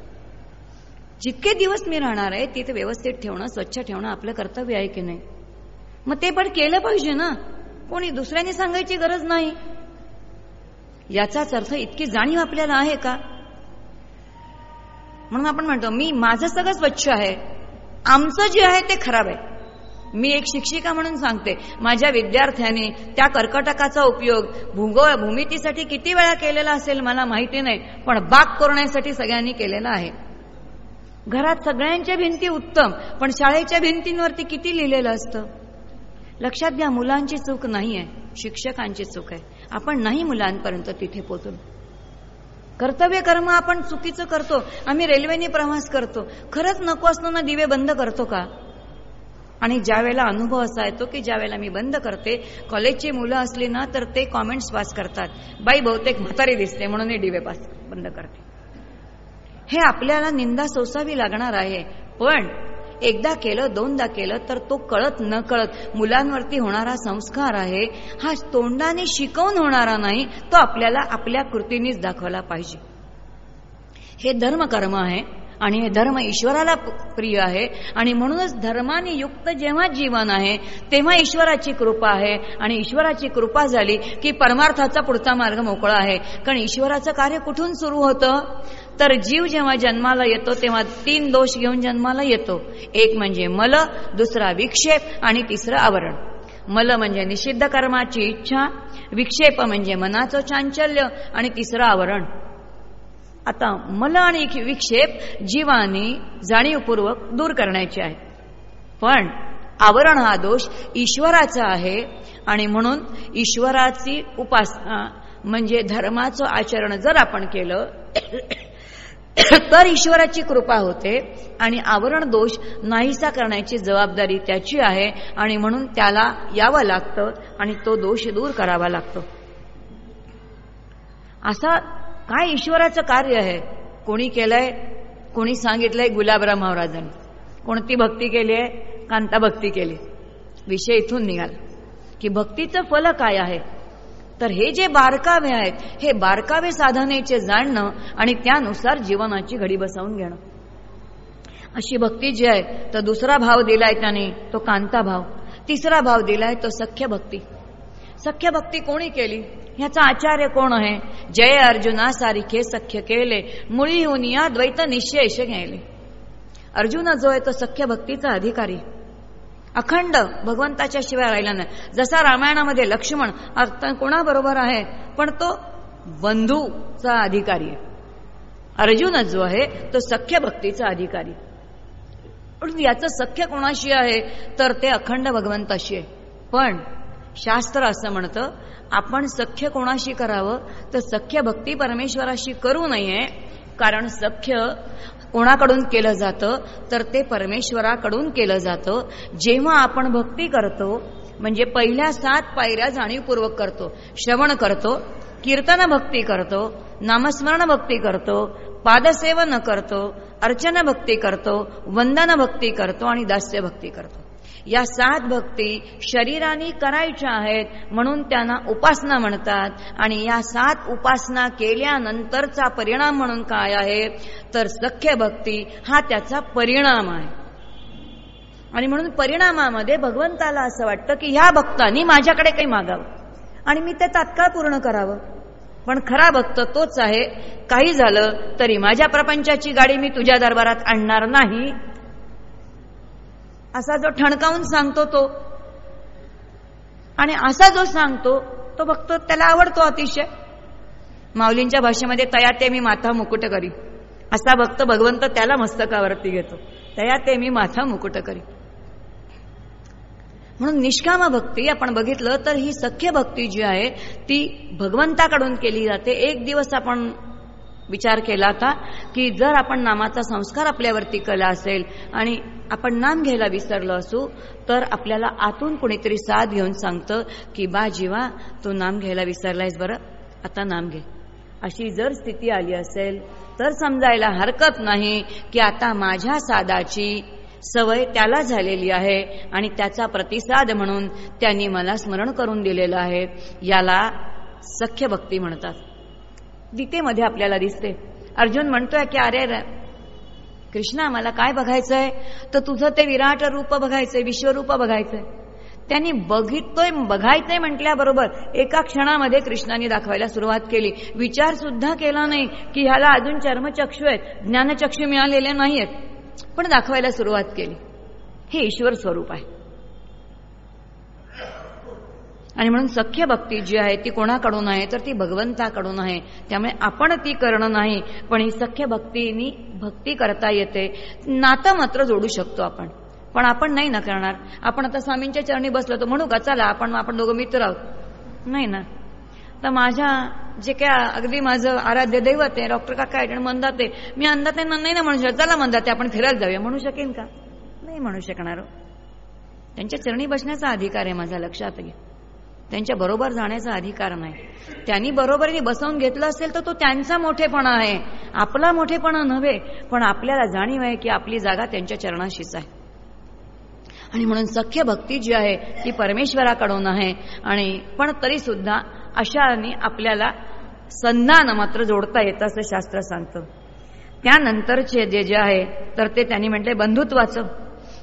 जितके दिवस मी राहणार आहे तिथे व्यवस्थित ठेवणं स्वच्छ ठेवणं आपलं कर्तव्य आहे की नाही? मग ते पण केलं पाहिजे ना. कोणी दुसऱ्याने सांगायची गरज नाही. याचाच अर्थ इतकी जाणीव आपल्याला आहे का? म्हणून आपण म्हणतो मी माझं सगळं स्वच्छ आहे. आमचं जे आहे ते खराब आहे. मी एक शिक्षिका म्हणून सांगते माझ्या विद्यार्थ्यांनी त्या कर्कटकाचा उपयोग भूगोळ भूमितीसाठी किती वेळा केलेला असेल मला माहिती नाही पण बाग करण्यासाठी सगळ्यांनी केलेला आहे. घरात सगळ्यांच्या भिंती उत्तम पण शाळेच्या भिंतींवरती किती लिहिलेलं असतं? लक्षात घ्या मुलांची चूक नाही आहे शिक्षकांची चूक आहे. आपण नाही मुलांपर्यंत तिथे पोचून. कर्तव्य कर्म आपण चुकीचं करतो आम्ही रेल्वेने प्रवास करतो. खरंच नको असताना दिवे बंद करतो का? आणि ज्या वेळेला अनुभव असा येतो की ज्या वेळेला मी बंद करते कॉलेजची मुलं असली ना तर ते कॉमेंट्स पास करतात. बाई बहुतेक म्हातारी दिसते म्हणून हे दिवे पास बंद करते. हे आपल्याला निंदा सोसावी लागणार आहे. पण एकदा केलं दोनदा केलं तर तो कळत न कळत मुलांवरती होणारा संस्कार आहे हा तोंडाने शिकवून होणारा नाही तो आपल्याला आपल्या कृतीनेच दाखवला पाहिजे. हे धर्मकर्म आहे. आणि हे धर्म ईश्वराला प्रिय आहे. आणि म्हणूनच धर्माने युक्त जेव्हा जीवन आहे तेव्हा ईश्वराची कृपा आहे. आणि ईश्वराची कृपा झाली की परमार्थाचा पुढचा मार्ग मोकळा आहे. कारण ईश्वराचं कार्य कुठून सुरू होतं? तर जीव जेव्हा जन्माला येतो तेव्हा तीन दोष घेऊन जन्माला येतो. एक म्हणजे मल दुसरा विक्षेप आणि तिसरं आवरण. मल म्हणजे निषिद्ध कर्माची इच्छा विक्षेप म्हणजे मनाचं चांचल्य आणि तिसरं आवरण. आता मल आणि विक्षेप जीवानी जाणीवपूर्वक दूर करण्याचे आहे. पण आवरण हा दोष ईश्वराचा आहे आणि म्हणून ईश्वराची उपासना म्हणजे धर्माचं आचरण जर आपण केलं तर ईश्वराची कृपा होते आणि आवरण दोष नाहीसा करण्याची जबाबदारी त्याची आहे आणि म्हणून त्याला यावं लागतं आणि तो दोष दूर करावा लागतो. असा काय ईश्वराचं कार्य आहे? कोणी केलंय? कोणी सांगितलंय गुलाबराव महाराजांनी? कोणती भक्ती केली आहे? कांता भक्ती केली. विषय इथून निघाल. की भक्तीचं फल काय आहे? तर हे जे बारकावे आहेत हे बारकावे साधनेचे जाणणं आणि त्यानुसार जीवनाची घडी बसवून घेणं. अशी भक्ती जी आहे तर दुसरा भाव दिलाय त्याने तो कांता भाव. तिसरा भाव दिलाय तो सख्य भक्ती. सख्य भक्ती कोणी केली? ह्याचा आचार्य कोण आहे? जय अर्जुना सारिखे सख्य केले. मुळी होऊन या द्वैत निश्चयश घ्यायले. अर्जुन जो आहे तो सख्य भक्तीचा अधिकारी. अखंड भगवंताच्या शिवाय राहिला नाही. जसा रामायणामध्ये लक्ष्मण कोणाबरोबर आहे? पण तो बंधूचा अधिकारी आहे. अर्जुन जो आहे तो सख्य भक्तीचा अधिकारी. पण याचं सख्य कोणाशी आहे? तर ते अखंड भगवंताशी आहे. पण शास्त्र असं म्हणतं आपण सख्य कोणाशी करावं तर सख्य भक्ती परमेश्वराशी करू नये कारण सख्य कोणाकडून केलं जातं तर ते परमेश्वराकडून केलं जातं. जेव्हा आपण भक्ती करतो म्हणजे पहिल्या सात पायऱ्या जाणीवपूर्वक करतो. श्रवण करतो कीर्तन भक्ती करतो नामस्मरण भक्ती करतो पादसेवन करतो अर्चना भक्ती करतो वंदन भक्ती करतो आणि दास्य भक्ती करतो. या सात भक्ती शरीराने करायच्या आहेत म्हणून त्यांना उपासना म्हणतात. आणि या सात उपासना केल्यानंतरचा परिणाम म्हणून काय आहे? तर सख्य भक्ती हा त्याचा परिणाम आहे. आणि म्हणून परिणामामध्ये भगवंताला असं वाटतं की ह्या भक्तांनी माझ्याकडे काही मागावं. आणि मी ते तात्काळ पूर्ण करावं. पण खरा भक्त तोच आहे. काही झालं तरी माझ्या प्रपंचाची गाडी मी तुझ्या दरबारात आणणार नाही. असा जो ठणकावून सांगतो तो. आणि असा जो सांगतो तो बघतो त्याला आवडतो अतिशय. माऊलींच्या भाषेमध्ये तया ते मी माथा मुकुट करी. असा भक्त भगवंत त्याला मस्तकावरती घेतो. तया ते मी माथा मुकुट करी. म्हणून निष्काम भक्ती आपण बघितलं तर ही सख्य भक्ती जी आहे ती भगवंताकडून केली जाते. एक दिवस आपण विचार केला होता की जर आपण नामाचा संस्कार आपल्यावरती कला असेल आणि आपण नाम घ्यायला विसरलो असू तर आपल्याला आतून कुणीतरी साथ घेऊन सांगतं की बा जीवा तू नाम घ्यायला विसरलायस बरं आता नाम घे. अशी जर स्थिती आली असेल तर समजायला हरकत नाही की आता माझ्या सादाची सवय त्याला झालेली आहे आणि त्याचा प्रतिसाद म्हणून त्यांनी मला स्मरण करून दिलेलं आहे. याला सख्य भक्ती म्हणतात. गीतेमध्ये आपल्याला दिसते. अर्जुन म्हणतोय की अरे कृष्णा मला काय बघायचंय? तर तुझं ते विराट रूप बघायचंय विश्वरूप बघायचंय. त्यांनी बघितोय बघायचंय म्हटल्याबरोबर एका क्षणामध्ये कृष्णाने दाखवायला सुरुवात केली. विचार सुद्धा केला नाही की ह्याला अजून चर्मचक्षू आहेत ज्ञानचक्षू मिळालेले नाहीयेत. पण दाखवायला सुरुवात केली. हे ईश्वर स्वरूप आहे. आणि म्हणून सख्य भक्ती जी आहे ती कोणाकडून आहे तर ती भगवंताकडून आहे. त्यामुळे आपण ती करणं नाही पण ही सख्य भक्तीनी भक्ती करता येते. नातं मात्र जोडू शकतो आपण. पण आपण नाही ना करणार. आपण आता स्वामींच्या चरणी बसलो तर म्हणू का चला आपण आपण दोघं मित्र आहोत. नाही ना. तर माझ्या जे काय अगदी माझं आराध्य दैवत आहे डॉक्टर काका आहे म्हणतात ते मी अंदाते नाही ना म्हणू शकत. चला म्हणतात ते आपण फिरायला जाऊया. म्हणू शकेन का? नाही म्हणू शकणार हो. त्यांच्या चरणी बसण्याचा अधिकार आहे माझा लक्षात घ्या. त्यांच्या बरोबर जाण्याचा अधिकार नाही. त्यांनी बरोबरीने बसवून घेतलं असेल तर तो त्यांचा मोठेपणा आहे. आपला मोठेपणा नव्हे पण आपल्याला जाणीव आहे की आपली जागा त्यांच्या चरणाशीच आहे. आणि म्हणून सख्य भक्ती जी आहे ती परमेश्वराकडून आहे. आणि पण तरी सुद्धा अशाने आपल्याला संधान मात्र जोडता येतं असं शास्त्र सांगतं. त्यानंतरचे जे जे आहे तर ते त्यांनी म्हटले बंधुत्वाचं.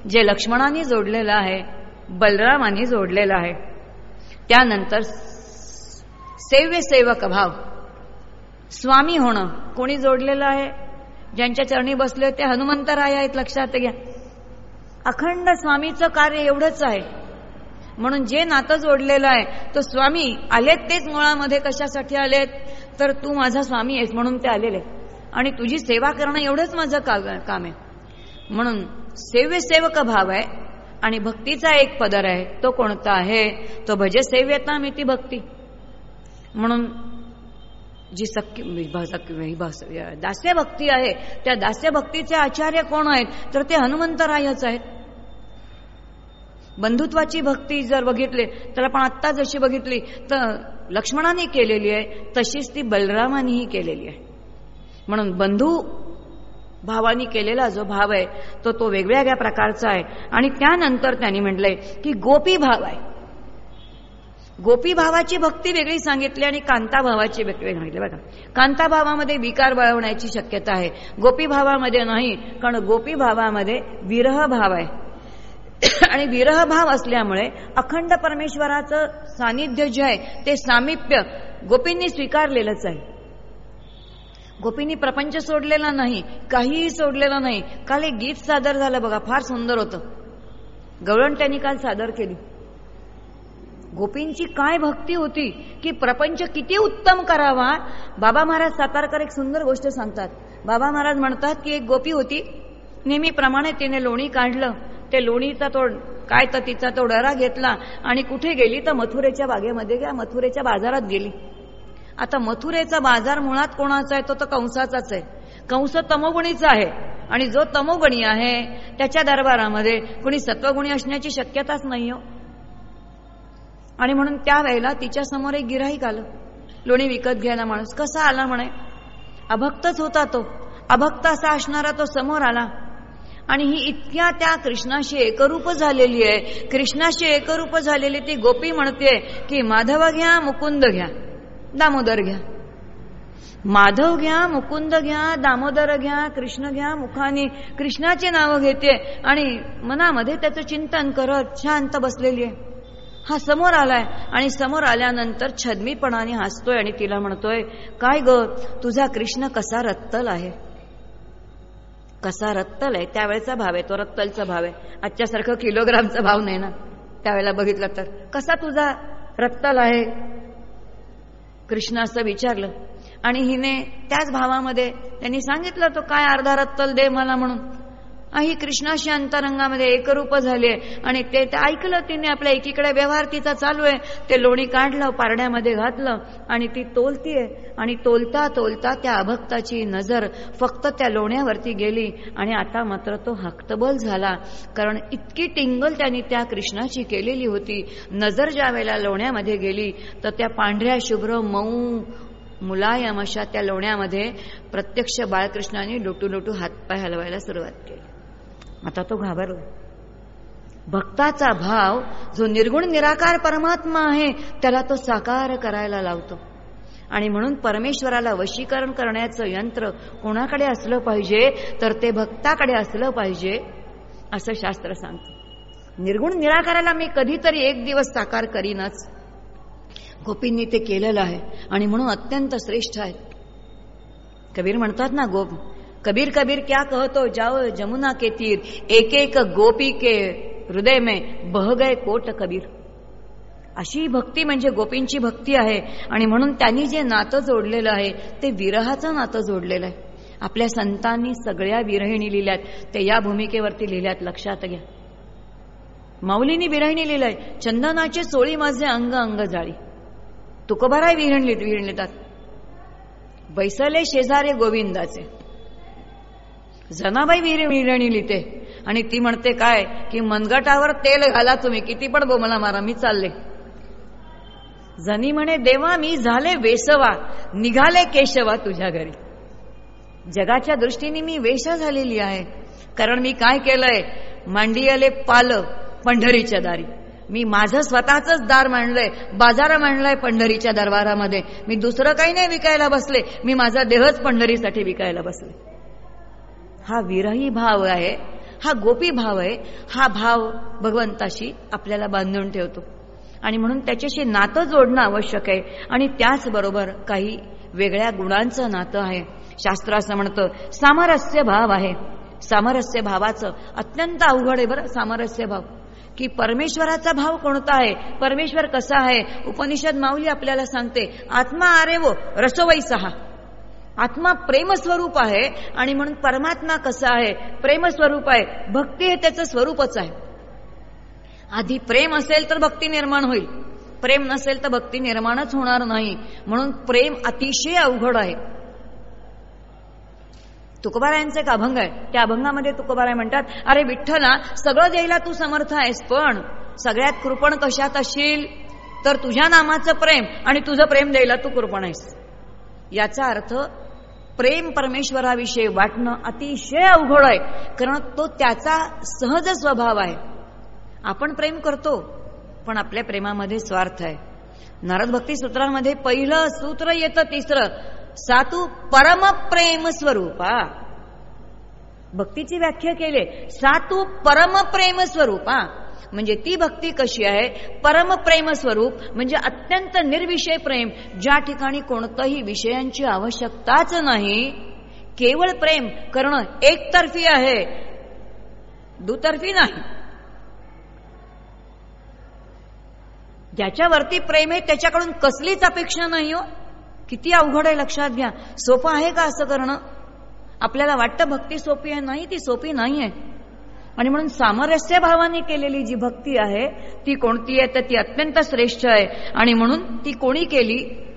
जे लक्ष्मणाने जोडलेलं आहे बलरामाने जोडलेलं आहे. त्यानंतर सेव्य सेवक भाव. स्वामी होणं. कोणी जोडलेलं आहे? ज्यांच्या चरणी बसले ते हनुमंतराय आहेत लक्षात घ्या. अखंड स्वामीचं कार्य एवढंच आहे. म्हणून जे नातं जोडलेलं आहे तो स्वामी आलेत तेच मुळामध्ये कशासाठी आलेत? तर तू माझा स्वामी आहेस म्हणून ते आलेले आणि तुझी सेवा करणं एवढंच माझं काम आहे. म्हणून सेव्य सेवक भाव आहे. आणि भक्तीचा एक पदर आहे तो कोणता आहे? तो भजे सेव्यता ती भक्ती. म्हणून जी सक्की दास्य भक्ती आहे त्या दास्य भक्तीचे आचार्य कोण आहेत? तर ते हनुमंतरायच आहेत. बंधुत्वाची भक्ती जर बघितली तर आपण आत्ता जशी बघितली तर लक्ष्मणाने केलेली आहे तशीच ती बलरामानेही केलेली आहे. म्हणून बंधू भावानी केलेला जो भाव आहे तो तो वेगवेगळ्या प्रकारचा आहे. आणि त्यानंतर त्यांनी म्हटलंय की गोपी भाव आहे. गोपी भावाची भक्ती वेगळी सांगितली आणि कांता भावाची वेगळी सांगितली. बघा कांता भावामध्ये विकार बळवण्याची शक्यता आहे. गोपी भावामध्ये नाही कारण गोपी भावामध्ये विरह भाव आहे. आणि विरह भाव असल्यामुळे अखंड परमेश्वराचं सानिध्य जे आहे ते सामिप्य गोपींनी स्वीकारलेलंच आहे. गोपींनी प्रपंच सोडलेला नाही काहीही सोडलेलं नाही. काल एक गीत सादर झालं बघा फार सुंदर होतं. गवळण त्यांनी काल सादर केली. गोपींची काय भक्ती होती की प्रपंच किती उत्तम करावा. बाबा महाराज सातारकर एक सुंदर गोष्ट सांगतात. बाबा महाराज म्हणतात की एक गोपी होती नेहमीप्रमाणे तिने लोणी काढलं. ते लोणीचा तो काय तर तिचा तो डरा घेतला आणि कुठे गेली तर मथुरेच्या बागेमध्ये किंवा मथुरेच्या बाजारात गेली. आता मथुरेचा बाजार मुळात कोणाचा आहे? तो तर कंसाचाच आहे. कंस तमोगुणीचा आहे. आणि जो तमोगुणी आहे त्याच्या दरबारामध्ये कुणी सत्वगुणी असण्याची शक्यताच नाही हो. आणि म्हणून त्यावेळेला तिच्या समोर एक गिराईक आलं. लोणी विकत घ्यायला माणूस कसा आला म्हणे? अभक्तच होता तो. अभक्त असा असणारा तो समोर आला. आणि ही इतक्या त्या कृष्णाशी एकरूप झालेली आहे. कृष्णाशी एकरूप झालेली ती गोपी म्हणते की माधव घ्या मुकुंद घ्या. दामोदर घ्या. माधव घ्या मुकुंद घ्या दामोदर घ्या कृष्ण घ्या मुखाने. कृष्णाचे नाव घेते आणि मनामध्ये त्याचं चिंतन करत शांत बसलेली आहे. हा समोर आलाय आणि समोर आल्यानंतर छदमीपणाने हसतोय आणि तिला म्हणतोय काय ग तुझा कृष्ण कसा रत्तल आहे? कसा रत्तल आहे? त्यावेळेचा भाव आहे तो रत्तलचा भाव आहे. आजच्यासारखं किलोग्रामचा भाव नाही ना. त्यावेळेला बघितलं तर कसा तुझा रत्तल आहे? कृष्ण असं विचारलं. आणि हिने त्याच भावामध्ये त्यांनी सांगितलं तो काय अर्धा रत्तल दे मला म्हणून? आई कृष्णाशी अंतरंगामध्ये एकरूप झाली आहे आणि ते ऐकलं तिने आपल्या एकीकडे व्यवहार तिचा चालू आहे. ते लोणी काढलं पारड्यामध्ये घातलं. आणि ती तोलतीये. आणि तोलता तोलता त्या अभक्ताची नजर फक्त त्या लोण्यावरती गेली. आणि आता मात्र तो हक्तबल झाला. कारण इतकी टिंगल त्यांनी त्या कृष्णाची केलेली होती. नजर ज्या वेळेला लोण्यामध्ये गेली तर त्या पांढऱ्या शुभ्र मऊ मुलायम अशा त्या लोण्यामध्ये प्रत्यक्ष बाळकृष्णाने लोटू लोटू हातपाय हलवायला सुरुवात केली. आता तो घाबरला. भक्ताचा भाव जो निर्गुण निराकार परमात्मा आहे त्याला तो साकार करायला लावतो. आणि म्हणून परमेश्वराला वशीकरण करण्याचं यंत्र कोणाकडे असलं पाहिजे तर ते भक्ताकडे असलं पाहिजे असं शास्त्र सांगतं. निर्गुण निराकाराला मी कधीतरी एक दिवस साकार करीनच. गोपींनी ते केलेलं आहे आणि म्हणून अत्यंत श्रेष्ठ आहे. कबीर म्हणतात ना गोप कबीर कबीर क्या कहतो? जाओ जमुना के तीर। एक एक गोपी के हृदय में बह गए कोट कबीर। अशी भक्ती म्हणजे गोपींची भक्ती आहे. आणि म्हणून त्यांनी जे नातं जोडलेलं आहे ते विरहाचं नातं जोडलेलं आहे. आपल्या संतांनी सगळ्या विरहिणी लिहिल्यात. ते या भूमिकेवरती लिहिल्यात. लक्षात घ्या. माऊलीनी विरहिणी लिहिलंय. चंदनाचे सोळी माझे अंग अंग जाळी. तुकोबाराय विरण विरण लिहितात. बैसले शेजारे गोविंदाचे. जनाबाई विहिरी विरणी लिहिते. आणि ती म्हणते काय? की मनगटावर तेल घाला तुम्ही. किती पण बोमला मारा मी चालले. जनी म्हणे देवा मी झाले वेसवा निघाले केशवा तुझ्या घरी. जगाच्या दृष्टीने मी वेशा झालेली आहे. कारण मी काय केलंय? मांडियाले पाल पंढरीच्या दारी. मी माझं स्वतःच दार मांडलंय. बाजार मांडलाय पंढरीच्या दरबारामध्ये. मी दुसरं काही नाही विकायला बसले. मी माझा देहच पंढरीसाठी विकायला बसले. हा विरही भाव आहे हा गोपी भाव आहे हा भाव भगवंताशी आपल्याला बांधून ठेवतो. आणि म्हणून त्याच्याशी नातं जोडणं आवश्यक आहे. आणि त्याचबरोबर काही वेगळ्या गुणांचं नातं आहे. शास्त्र असं म्हणतं सामरस्य भाव आहे. सामरस्य भावाचं अत्यंत अवघड आहे बरं सामरस्य भाव. की परमेश्वराचा भाव कोणता आहे? परमेश्वर कसा आहे? उपनिषद माऊली आपल्याला सांगते आत्मा आरे वो रसवई सहा आत्मा प्रेमस्वरूप आहे आणि म्हणून परमात्मा कसा आहे? प्रेमस्वरूप आहे. भक्ती हे त्याचं स्वरूपच आहे. आधी प्रेम असेल तर भक्ती निर्माण होईल. प्रेम नसेल तर भक्ती निर्माणच होणार नाही. म्हणून प्रेम अतिशय अवघड आहे. तुकोबारायांचे एक अभंग आहे. त्या अभंगामध्ये तुकोबाराय म्हणतात अरे विठ्ठला सगळं द्यायला तू समर्थ आहेस पण सगळ्यात कृपण कशात असशील तर तुझ्या नामाचं प्रेम आणि तुझं प्रेम द्यायला तू कृपण आहेस. याचा अर्थ प्रेम परमेश्वराविषयी वाटणं अतिशय अवघड आहे. कारण तो त्याचा सहज स्वभाव आहे. आपण प्रेम करतो पण आपल्या प्रेमामध्ये स्वार्थ आहे. नारद भक्ती सूत्रामध्ये पहिलं सूत्र येतं तिसरं. सातू परमप्रेम स्वरूपा. भक्तीची व्याख्या केली सातू परमप्रेम स्वरूपा. म्हणजे ती भक्ती कशी आहे? परमप्रेम स्वरूप म्हणजे अत्यंत निर्विषय प्रेम ज्या ठिकाणी कोणत्याही विषयांची आवश्यकताच नाही केवळ प्रेम करणं एकतर्फी आहे दुतर्फी नाही. ज्याच्यावरती प्रेम आहे त्याच्याकडून कसलीच अपेक्षा नाही हो. किती अवघड आहे लक्षात घ्या. सोपं आहे का असं करणं? आपल्याला वाटतं भक्ती सोपी आहे? नाही ती सोपी नाही आहे आणि म्हणून सामरस्य भावाने केलेली जी भक्ती आहे ती कोणती आहे तर ती अत्यंत श्रेष्ठ आहे. आणि म्हणून ती कोणी केली?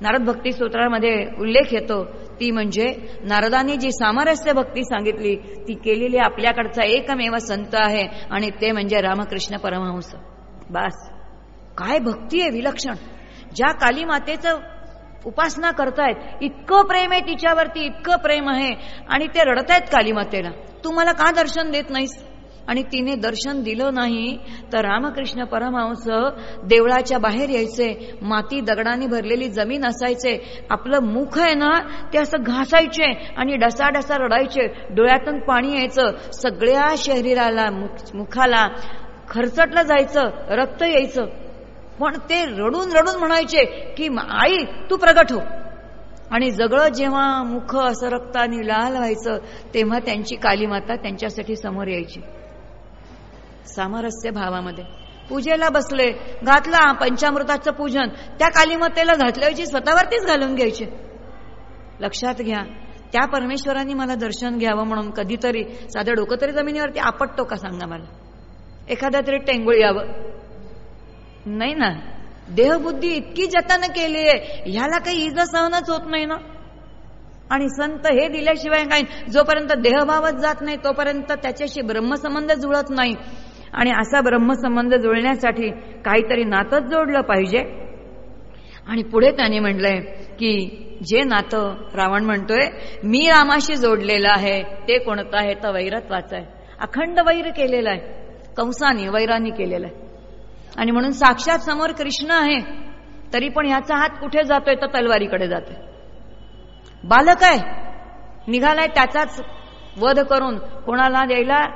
नारद भक्ती स्तोत्रामध्ये उल्लेख येतो. ती म्हणजे नारदाने जी सामरस्य भक्ती सांगितली ती केलेली आपल्याकडचा एकमेव संत आहे आणि ते म्हणजे रामकृष्ण परमहंस. बास. काय भक्ती आहे विलक्षण. ज्या काली मातेचं उपासना करतायत. इतकं प्रेम आहे तिच्यावरती इतकं प्रेम आहे. आणि ते रडतायत कालीमातेला. तू मला का दर्शन देत नाहीस? आणि तिने दर्शन दिलं नाही तर रामकृष्ण परमहंस देवळाच्या बाहेर यायचे. माती दगडाने भरलेली जमीन असायचे. आपलं मुख आहे ना ते असं घासायचे आणि डसा डसा रडायचे. डोळ्यातून पाणी यायचं. सगळ्या शरीराला मुखाला खरचटलं जायचं. रक्त यायचं. पण ते रडून रडून म्हणायचे की आई तू प्रगट हो. आणि जगळं जेव्हा मुख असं रक्ताने लाल व्हायचं तेव्हा त्यांची कालीमाता त्यांच्यासाठी समोर यायची. सामरस्य भावामध्ये. पूजेला बसले घातला पंचामृताचं पूजन. त्या कालीमातेला घातल्याऐवजी स्वतःवरतीच घालून घ्यायचे. लक्षात घ्या त्या परमेश्वरांनी मला दर्शन घ्यावं म्हणून कधीतरी साधं डोकं तरी जमिनीवरती आपटतो का सांगा मला? एखाद्या तरी टेंगुळ यावं. नाही ना. देहबुद्धी इतकी जतन केली आहे ह्याला काही इजा सहनच होत नाही ना. आणि संत हे दिल्याशिवाय काही जोपर्यंत देहभावच जात नाही तोपर्यंत त्याच्याशी ब्रह्मसंबंध जुळत नाही. आणि असा ब्रह्मसंबंध जुळण्यासाठी काहीतरी नातंच जोडलं पाहिजे. आणि पुढे त्याने म्हटलंय की जे नातं रावण म्हणतोय मी रामाशी जोडलेलं आहे ते कोणतं आहे? तर वैरत्वाचं आहे. अखंड वैर केलेलं आहे. कंसाने वैरानी केलेलं आहे. आणि म्हणून साक्षात समोर कृष्ण आहे तरी पण ह्याचा हात कुठे जातोय तर तलवारीकडे जातोय. बालक आहे निघालाय त्याचाच वध करून कोणाला द्यायला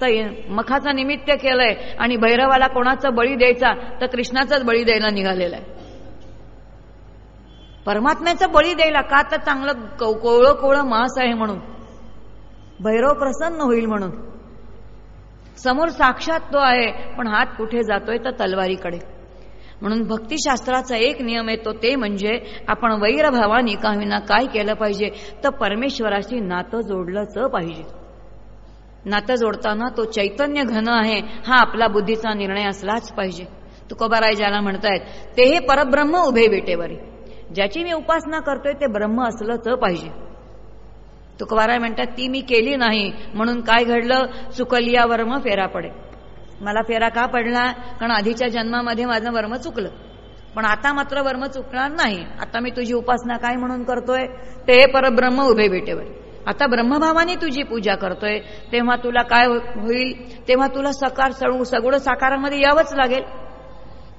तर मखाचा निमित्त केलंय आणि भैरवाला कोणाचा बळी द्यायचा तर कृष्णाचाच बळी द्यायला निघालेला आहे. परमात्म्याचा बळी द्यायला का तर चांगलं कोवळं कोवळं मांस आहे म्हणून. भैरव प्रसन्न होईल म्हणून. समोर साक्षात तो आहे पण हात कुठे जातोय तर तलवारीकडे. म्हणून भक्तिशास्त्राचा एक नियम येतो ते म्हणजे आपण वैरभावानी काहींना काय केलं पाहिजे तर परमेश्वराशी नातं जोडलंच पाहिजे. नातं जोडताना तो चैतन्य घन आहे हा आपला बुद्धीचा निर्णय असलाच पाहिजे. तुकोबाराय ज्याला म्हणतायत ते हे परब्रह्म उभे बेटेवरी. ज्याची मी उपासना करतोय ते ब्रह्म असलंच पाहिजे. तुकवाराय म्हणतात ती मी केली नाही. म्हणून काय घडलं? चुकलिया वर्म फेरा पडे मला फेरा का पडला? कारण आधीच्या जन्मामध्ये माझं वर्म चुकलं. पण आता मात्र वर्म चुकणार नाही. आता मी तुझी उपासना काय म्हणून करतोय? ते परब्रह्म उभे भेटेवर. आता ब्रह्मभावाने तुझी पूजा करतोय. तेव्हा तुला काय होईल? तेव्हा तुला सकार सळू सगळं साकारामध्ये यावंच लागेल.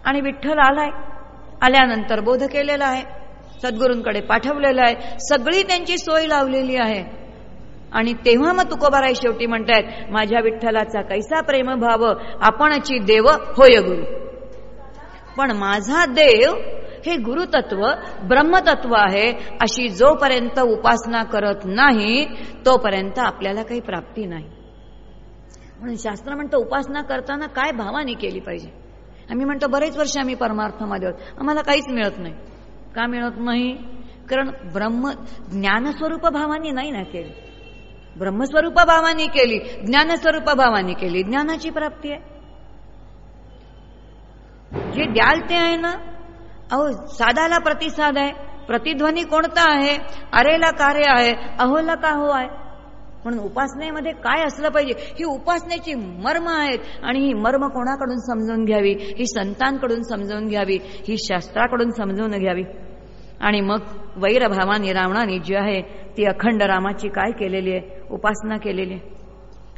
आणि विठ्ठल आलाय. आल्यानंतर बोध केलेला आहे. सद्गुरूंकडे पाठवलेलं आहे. सगळी त्यांची सोय लावलेली आहे. आणि तेव्हा मग तुकोबाराय शेवटी म्हणतायत माझ्या विठ्ठलाचा कैसा प्रेमभाव आपणची देव होय गुरु. पण माझा देव हे गुरुतत्व ब्रह्मतत्व आहे अशी जोपर्यंत उपासना करत नाही तोपर्यंत आपल्याला काही प्राप्ती नाही. म्हणून शास्त्र म्हणतं उपासना करताना काय भावाने केली पाहिजे? आम्ही म्हणतो बरेच वर्ष आम्ही परमार्थामध्ये आहोत. आम्हाला काहीच मिळत नाही. का मिळत नाही? कारण ब्रह्म ज्ञानस्वरूप भावानी नाही ना केली. ब्रह्मस्वरूप भावानी केली ज्ञानस्वरूप भावानी केली. ज्ञानाची प्राप्ती आहे. जे द्याल ते आहे ना अहो साधाला प्रतिसाद आहे. प्रतिध्वनी कोणता आहे? अरेला कार्य आहे. अहोला का हो आहे? म्हणून उपासनेमध्ये काय असलं पाहिजे? ही उपासनेची मर्म आहेत. आणि ही मर्म कोणाकडून समजून घ्यावी? ही संतांकडून समजून घ्यावी? ही शास्त्राकडून समजून घ्यावी? आणि मग वैरभावानी रावणाने जी आहे ती अखंड रामाची काय केलेली आहे? उपासना केलेली आहे.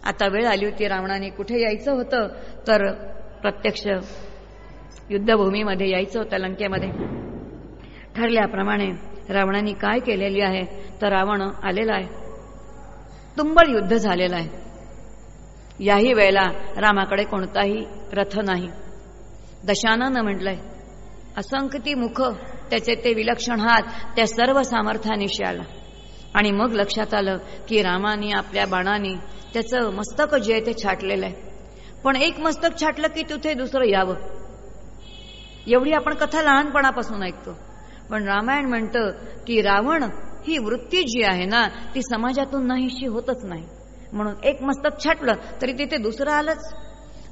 आता वेळ आली होती रावणाने कुठे यायचं होतं? तर प्रत्यक्ष युद्धभूमीमध्ये यायचं होतं लंकेमध्ये. ठरल्याप्रमाणे रावणाने काय केलेली आहे? तर रावण आलेला आहे. तुंबळ युद्ध झालेलं आहे. याही वेळेला रामाकडे कोणताही रथ नाही. दशानानं म्हटलंय असंख्यती मुख त्याचे ते विलक्षण हात त्या सर्व सामर्थ्यानिशी आला आणि मग लक्षात आलं की रामाने आपल्या बाणाने त्याचं मस्तक जे आहे ते छाटलेलं आहे. पण एक मस्तक छाटलं की तिथे दुसरं यावं. एवढी आपण कथा लहानपणापासून ऐकतो. पण रामायण म्हणतं की रावण ही वृत्ती जी आहे ना ती समाजातून नाहीशी होतच नाही. म्हणून एक मस्तक छाटलं तरी तिथे दुसरं आलंच.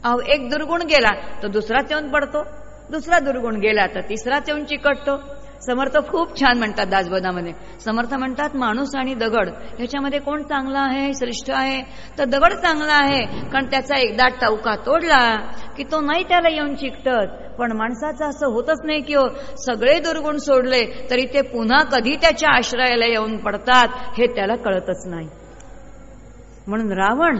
अहो एक दुर्गुण गेला तर दुसराच येऊन पडतो. दुसरा दुर्गुण गेला तर तिसराच येऊन चिकटतो समर्थ खूप छान म्हणतात दासबोधामध्ये. समर्थ म्हणतात माणूस आणि दगड ह्याच्यामध्ये कोण चांगला आहे? श्रेष्ठ आहे. तर दगड चांगला आहे कारण त्याचा एकदा टवका तोडला की तो नाही त्याला येऊन चिकटत. पण माणसाचं असं होतच नाही की हो सगळे दुर्गुण सोडले तरी ते पुन्हा कधी त्याच्या आश्रयाला येऊन पडतात हे त्याला कळतच नाही. म्हणून रावण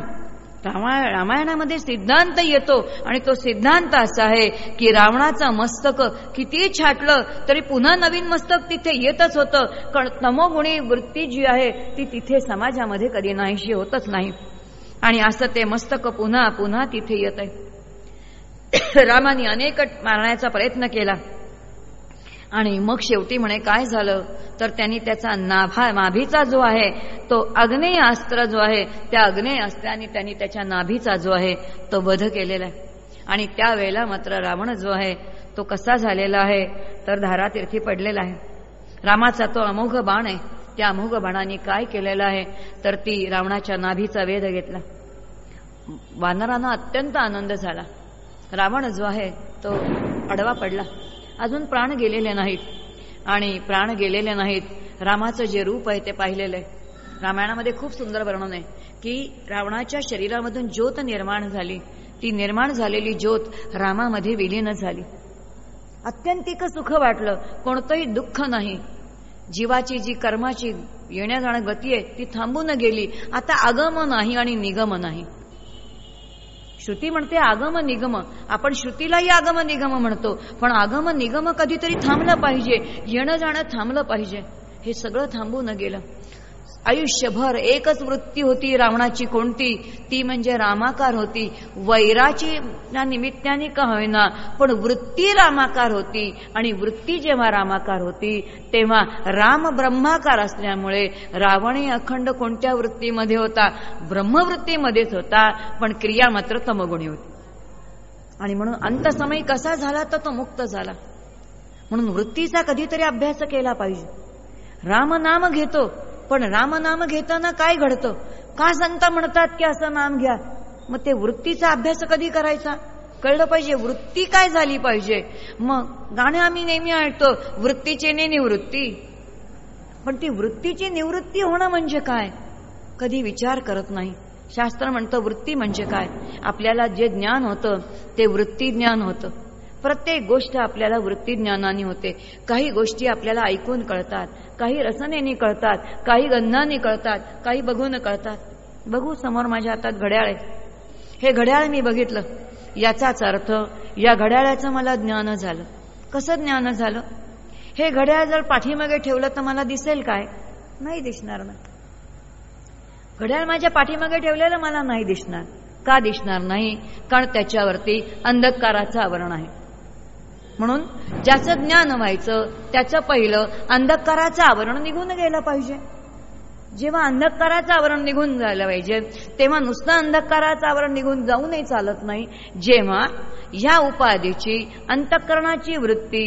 रामायणामध्ये सिद्धांत येतो आणि तो सिद्धांत असा आहे की रावणाचं मस्तक किती छाटलं तरी पुन्हा नवीन मस्तक तिथे येतच होतं. कारण तमोगुणी वृत्ती जी आहे ती तिथे समाजामध्ये कधी नाहीशी होतच नाही. आणि असं ते मस्तक पुन्हा पुन्हा तिथे येत आहे रामाने अनेक मारण्याचा प्रयत्न केला. आणि मग शेवटी म्हणे काय झालं? तर त्यांनी त्याचा नाभा नाभीचा जो आहे तो अग्नेय अस्त्र जो आहे त्या अग्नेय अस्त्राने त्यांनी त्याच्या नाभीचा जो आहे तो वध केलेला आहे. आणि त्यावेळेला मात्र रावण जो आहे तो कसा झालेला आहे तर धारातीर्थी पडलेला आहे. रामाचा तो अमोघ बाण आहे. त्या अमोघ बाणाने काय केलेलं आहे तर ती रावणाच्या नाभीचा वेध घेतला. वानरांना अत्यंत आनंद झाला. रावण जो आहे तो अडवा पडला. अजून प्राण गेलेले नाहीत. आणि प्राण गेलेले नाहीत. रामाचं जे रूप आहे ते पाहिलेलं आहे. रामायणामध्ये खूप सुंदर वर्णन आहे की रावणाच्या शरीरामधून ज्योत निर्माण झाली. ती निर्माण झालेली ज्योत रामामध्ये विलीन झाली. अत्यंतिक सुख वाटलं. कोणतंही दुःख नाही. जीवाची जी कर्माची येण्या जाणं गती आहे ती थांबून गेली. आता आगम नाही आणि निगम नाही. श्रुती म्हणते आगम निगम. आपण श्रुतीलाही आगम निगम म्हणतो पण आगम निगम कधीतरी थांबलं पाहिजे. येणं जाणं थांबलं पाहिजे. हे सगळं थांबू न गेलं. आयुष्यभर एकच वृत्ती होती रावणाची कोणती? ती म्हणजे रामाकार होती. वैराची निमित्ताने का होईना पण वृत्ती रामाकार होती. आणि वृत्ती जेव्हा रामाकार होती तेव्हा राम ब्रह्माकार असल्यामुळे रावणी अखंड कोणत्या वृत्तीमध्ये होता? ब्रह्मवृत्तीमध्येच होता पण क्रिया मात्र तमगुणी होती. आणि म्हणून अंतसमयी कसा झाला तर तो मुक्त झाला. म्हणून वृत्तीचा कधीतरी अभ्यास केला पाहिजे. राम नाम घेतो. पण रामनाम घेताना काय घडतं? का संत म्हणतात की असं नाम घ्या? मग ते वृत्तीचा अभ्यास कधी करायचा? कळलं पाहिजे वृत्ती काय झाली पाहिजे? मग गाणे आम्ही नेहमी ऐकतो वृत्तीची ने निवृत्ती. पण ती वृत्तीची निवृत्ती होणं म्हणजे काय? कधी विचार करत नाही. शास्त्र म्हणतं वृत्ती म्हणजे काय? आपल्याला जे ज्ञान होतं ते वृत्ती ज्ञान होतं. प्रत्येक गोष्ट आपल्याला वृत्ती ज्ञानाने होते. काही गोष्टी आपल्याला ऐकून कळतात काही रसनेने कळतात काही गंधाने कळतात काही बघून कळतात. बघू समोर माझ्या हातात घड्याळ आहे. हे घड्याळ मी बघितलं. याचाच अर्थ या घड्याळाचं मला ज्ञान झालं. कसं ज्ञान झालं? हे घड्याळ जर पाठीमागे ठेवलं तर मला दिसेल काय? नाही दिसणार ना. घड्याळ माझ्या पाठीमागे ठेवलेलं मला नाही दिसणार. का दिसणार नाही? कारण त्याच्यावरती अंधकाराचं आवरण आहे. म्हणून ज्याचं ज्ञान व्हायचं त्याचं पहिलं अंधकाराचं आवरण निघून गेलं पाहिजे. जेव्हा अंधकाराचं आवरण निघून जायला पाहिजे तेव्हा नुसतं अंधकाराचं आवरण निघून जाऊनही चालत नाही. जेव्हा या उपाधीची अंतःकरणाची वृत्ती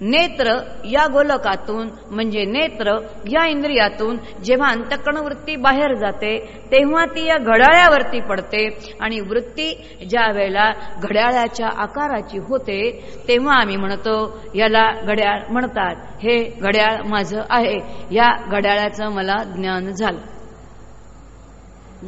नेत्र या गोलकातून म्हणजे नेत्र या इंद्रियातून जेव्हा अंतकणवृत्ती बाहेर जाते तेव्हा ती या घड्याळ्यावरती पडते. आणि वृत्ती ज्या वेळेला घड्याळाच्या आकाराची होते तेव्हा आम्ही म्हणतो याला घड्याळ म्हणतात. हे घड्याळ माझं आहे. या घड्याळाचं मला ज्ञान झालं.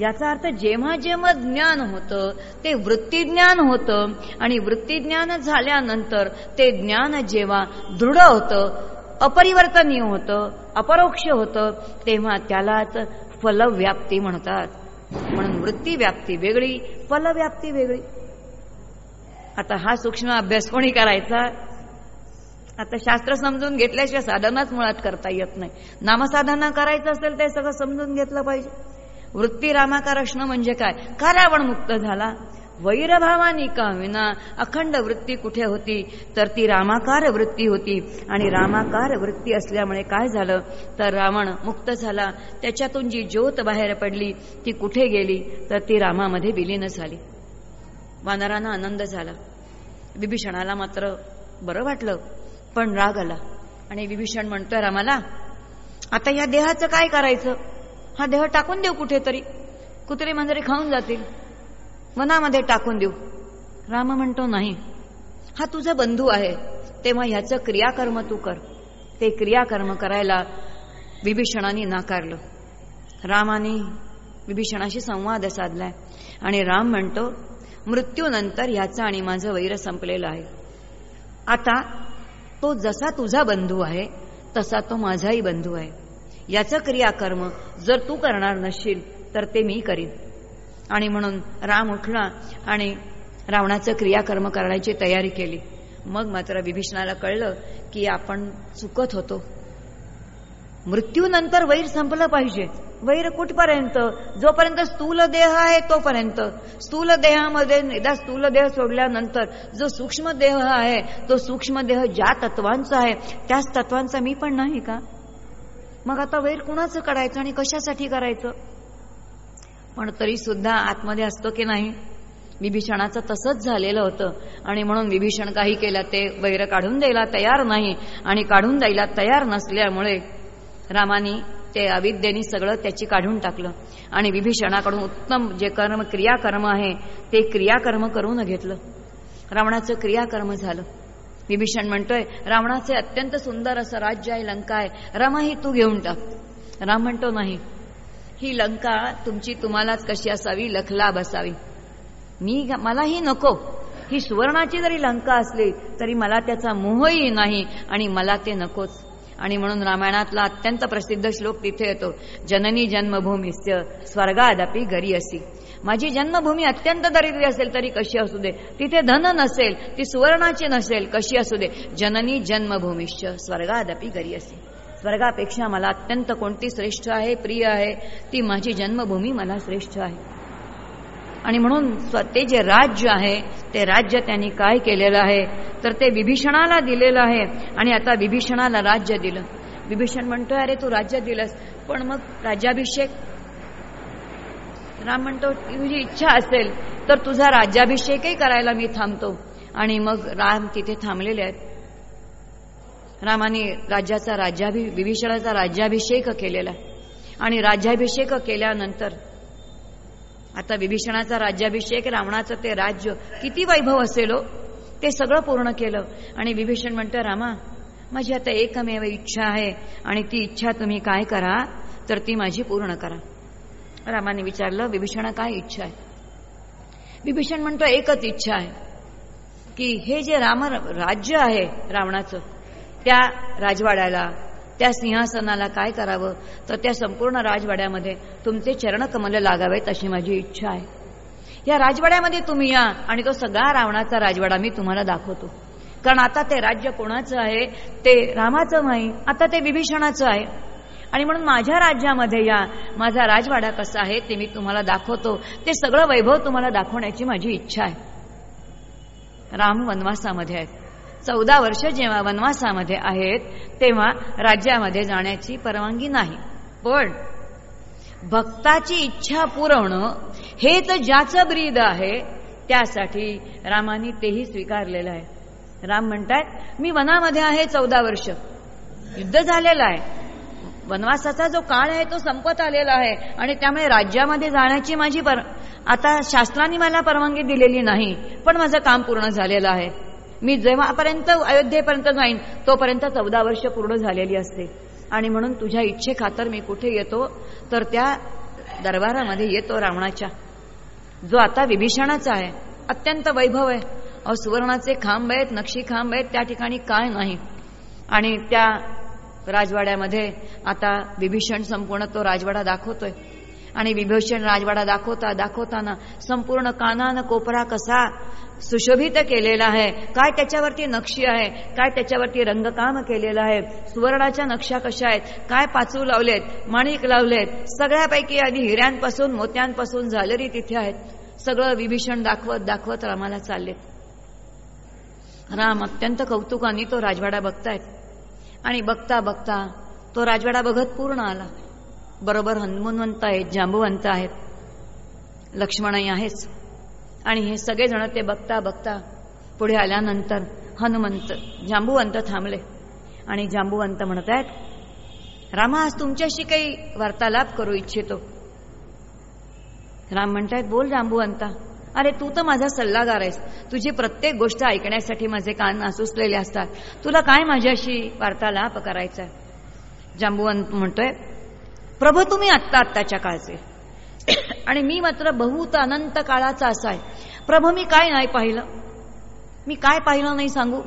याचा अर्थ जेव्हा जेव्हा ज्ञान होतं ते वृत्तीज्ञान होतं. आणि वृत्तीज्ञान झाल्यानंतर ते ज्ञान जेव्हा दृढ होतं अपरिवर्तनीय होतं अपरोक्ष होतं तेव्हा त्यालाच फलव्याप्ती म्हणतात. म्हणून वृत्तीव्याप्ती वेगळी फलव्याप्ती वेगळी. आता हा सूक्ष्म अभ्यास कोणी करायचा? आता शास्त्र समजून घेतल्याशिवाय साधनाच मुळात करता येत नाही. नामसाधना करायचं असेल ते सगळं समजून घेतलं पाहिजे. वृत्ती रामाकार म्हणजे काय? का रावण मुक्त झाला. वैरभावानी का विना अखंड वृत्ती कुठे होती? तर ती रामाकार वृत्ती होती. आणि रामाकार वृत्ती असल्यामुळे काय झालं? तर रावण मुक्त झाला. त्याच्यातून जी ज्योत बाहेर पडली ती कुठे गेली? तर ती रामामध्ये विलीन झाली. वानरांना आनंद झाला. विभीषणाला मात्र बरं वाटलं पण राग आला. आणि विभीषण म्हणतोय रामाला आता या देहाचं काय करायचं? हा देह टाकून देऊ कुठेतरी. कुत्रे मांजरे खाऊन जातील. वनामध्ये टाकून देऊ. राम म्हणतो नाही. हा तुझा बंधू आहे. तेव्हा ह्याचं क्रियाकर्म तू कर. ते क्रियाकर्म करायला विभीषणाने नाकारलं. रामाने विभीषणाशी संवाद साधलाय. आणि राम म्हणतो मृत्यूनंतर ह्याचं आणि माझं वैर संपलेलं आहे. आता तो जसा तुझा बंधू आहे तसा तो माझाही बंधू आहे. याचं क्रियाकर्म जर तू करणार नसशील तर ते मी करीन. आणि म्हणून राम उठला आणि रावणाचं क्रियाकर्म करण्याची तयारी केली. मग मात्र विभीषणाला कळलं की आपण चुकत होतो. मृत्यूनंतर वैर संपलं पाहिजे. वैर कुठपर्यंत? जोपर्यंत स्थूल देह आहे तोपर्यंत. स्थूल देहामध्ये एकदा स्थूल देह सोडल्यानंतर जो सूक्ष्म देह आहे तो सूक्ष्म देह ज्या तत्वांचा आहे त्याच तत्वांचा मी पण नाही का? मग आता वैर कुणाचं काढायचं आणि कशासाठी करायचं? पण तरी सुद्धा आतमध्ये असतो की नाही? विभीषणाचं तसंच झालेलं होतं. आणि म्हणून विभीषण काही केलं ते वैर काढून द्यायला तयार नाही. आणि काढून द्यायला तयार नसल्यामुळे रामानी ते अविद्येनी सगळं त्याची काढून टाकलं. आणि विभीषणाकडून उत्तम जे कर्म क्रियाकर्म आहे ते क्रियाकर्म करून घेतलं. रावणाचं क्रियाकर्म झालं. विभीषण म्हणतोय रावणाचे अत्यंत सुंदर असं राज्य आहे लंका आहे. रमा ही तू घेऊन टाक राम म्हणतो नाही. ही लंका तुमची तुम्हालाच कशी असावी? लखलाभ असावी. मी मलाही नको. ही सुवर्णाची जरी लंका असली तरी मला त्याचा मोहही नाही आणि मला ते नकोच. आणि म्हणून रामायणातला अत्यंत प्रसिद्ध श्लोक तिथे येतो जननी जन्मभूमीस्य स्वर्गादपी घरी असी. माझी जन्मभूमी अत्यंत दरिद्री असेल तरी कशी असू दे? तिथे धन नसेल ती सुवर्णाची नसेल कशी असू दे? जननी जन्मभूमीश्च स्वर्गादपी गरी असे. स्वर्गापेक्षा मला अत्यंत कोणती श्रेष्ठ आहे प्रिय आहे ती माझी जन्मभूमी मला श्रेष्ठ आहे. आणि म्हणून ते जे राज्य आहे ते राज्य त्यांनी काय केलेलं आहे? तर ते विभीषणाला दिलेलं आहे. आणि आता विभीषणाला राज्य दिलं. विभीषण म्हणतोय अरे तू राज्य दिलंस. पण मग राज्याभिषेक राम म्हणतो तुझी इच्छा असेल तर तुझा राज्याभिषेकही करायला मी थांबतो. आणि मग राम तिथे थांबलेले आहेत. रामाने राज्याचा राज्याभि विभीषणाचा राज्याभिषेक केलेला आणि राज्याभिषेक केल्यानंतर आता विभीषणाचा राज्याभिषेक रावणाचं ते राज्य किती वैभव असेल हो? ते सगळं पूर्ण केलं. आणि विभीषण म्हणतं रामा माझी आता एकमेव इच्छा आहे आणि ती इच्छा तुम्ही काय करा तर ती माझी पूर्ण करा. रामाने विचारलं विभीषण काय इच्छा आहे? विभीषण म्हणतो एकच इच्छा आहे की हे जे राम राज्य आहे रावणाचं त्या राजवाड्याला त्या सिंहासनाला काय करावं? तर त्या संपूर्ण राजवाड्यामध्ये तुमचे चरणकमल लागावेत अशी माझी इच्छा आहे. या राजवाड्यामध्ये तुम्ही या आणि तो सगळा रावणाचा राजवाडा मी तुम्हाला दाखवतो. कारण आता ते राज्य कोणाचं आहे ते रामाचं नाही आता ते विभीषणाचं आहे. आणि म्हणून माझ्या राज्यामध्ये या माझा राजवाडा कसा आहे ते मी तुम्हाला दाखवतो. ते सगळं वैभव तुम्हाला दाखवण्याची माझी इच्छा आहे. राम वनवासामध्ये आहेत. चौदा वर्ष जेव्हा वनवासामध्ये आहेत तेव्हा राज्यामध्ये जाण्याची परवानगी नाही. पण भक्ताची इच्छा पुरवणं हे तर ज्याचं ब्रीद आहे त्यासाठी रामाने तेही स्वीकारलेलं आहे. राम म्हणतात मी वनामध्ये आहे चौदा वर्ष. युद्ध झालेलं आहे. वनवासाचा जो काळ आहे तो संपत आलेला आहे. आणि त्यामुळे राज्यामध्ये जाण्याची माझी पर आता शास्त्रांनी मला परवानगी दिलेली नाही पण माझं काम पूर्ण झालेलं आहे. मी जेव्हापर्यंत अयोध्येपर्यंत जाईन तोपर्यंत चौदा वर्ष पूर्ण झालेली असते. आणि म्हणून तुझ्या इच्छेखातर मी कुठे येतो तर त्या दरबारामध्ये येतो रावणाच्या. जो आता विभीषणाचा आहे अत्यंत वैभव आहे. अहो सुवर्णाचे खांब आहेत नक्षी खांब आहेत त्या ठिकाणी काय नाही. आणि त्या राजवाड्यामध्ये. आता विभीषण संपूर्ण तो राजवाडा दाखवतोय. आणि विभीषण राजवाडा दाखवता दाखवताना संपूर्ण कानान कोपरा कसा सुशोभित केलेला आहे. काय त्याच्यावरती नक्षी आहे? काय त्याच्यावरती रंगकाम केलेलं आहे? सुवर्णाच्या नक्षा कशा आहेत? काय पाचू लावलेत? माणिक लावलेत? सगळ्यापैकी आधी हिऱ्यांपासून मोत्यांपासून झालेली तिथे आहेत. सगळं विभीषण दाखवत दाखवत रामाला चाललेत. राम अत्यंत कौतुकाने तो राजवाडा बघतायत. आणि बघता बघता तो राजवाडा बघत पूर्ण आला. बरोबर हनुमंत आहेत जांबुवंत आहेत. लक्ष्मणही आहेच. आणि हे सगळेजण ते बघता बघता पुढे आल्यानंतर हनुमंत जांबुवंत थांबले. आणि जांबुवंत म्हणत आहेत रामा आज तुमच्याशी काही वार्तालाप करू इच्छितो. राम म्हणतायत बोल जांबुवंता. अरे तू तर माझा सल्लागार आहेस. तुझी प्रत्येक गोष्ट ऐकण्यासाठी माझे कान आसुसलेले असतात. तुला काय माझ्याशी वार्तालाप करायचा जांबुवंत म्हणतोय प्रभू तुम्ही आत्ता आत्ताच्या काळचे. आणि मी मात्र बहुत अनंत काळाचा असा आहे प्रभू मी काय नाही पाहिलं? मी काय पाहिलं नाही सांगू?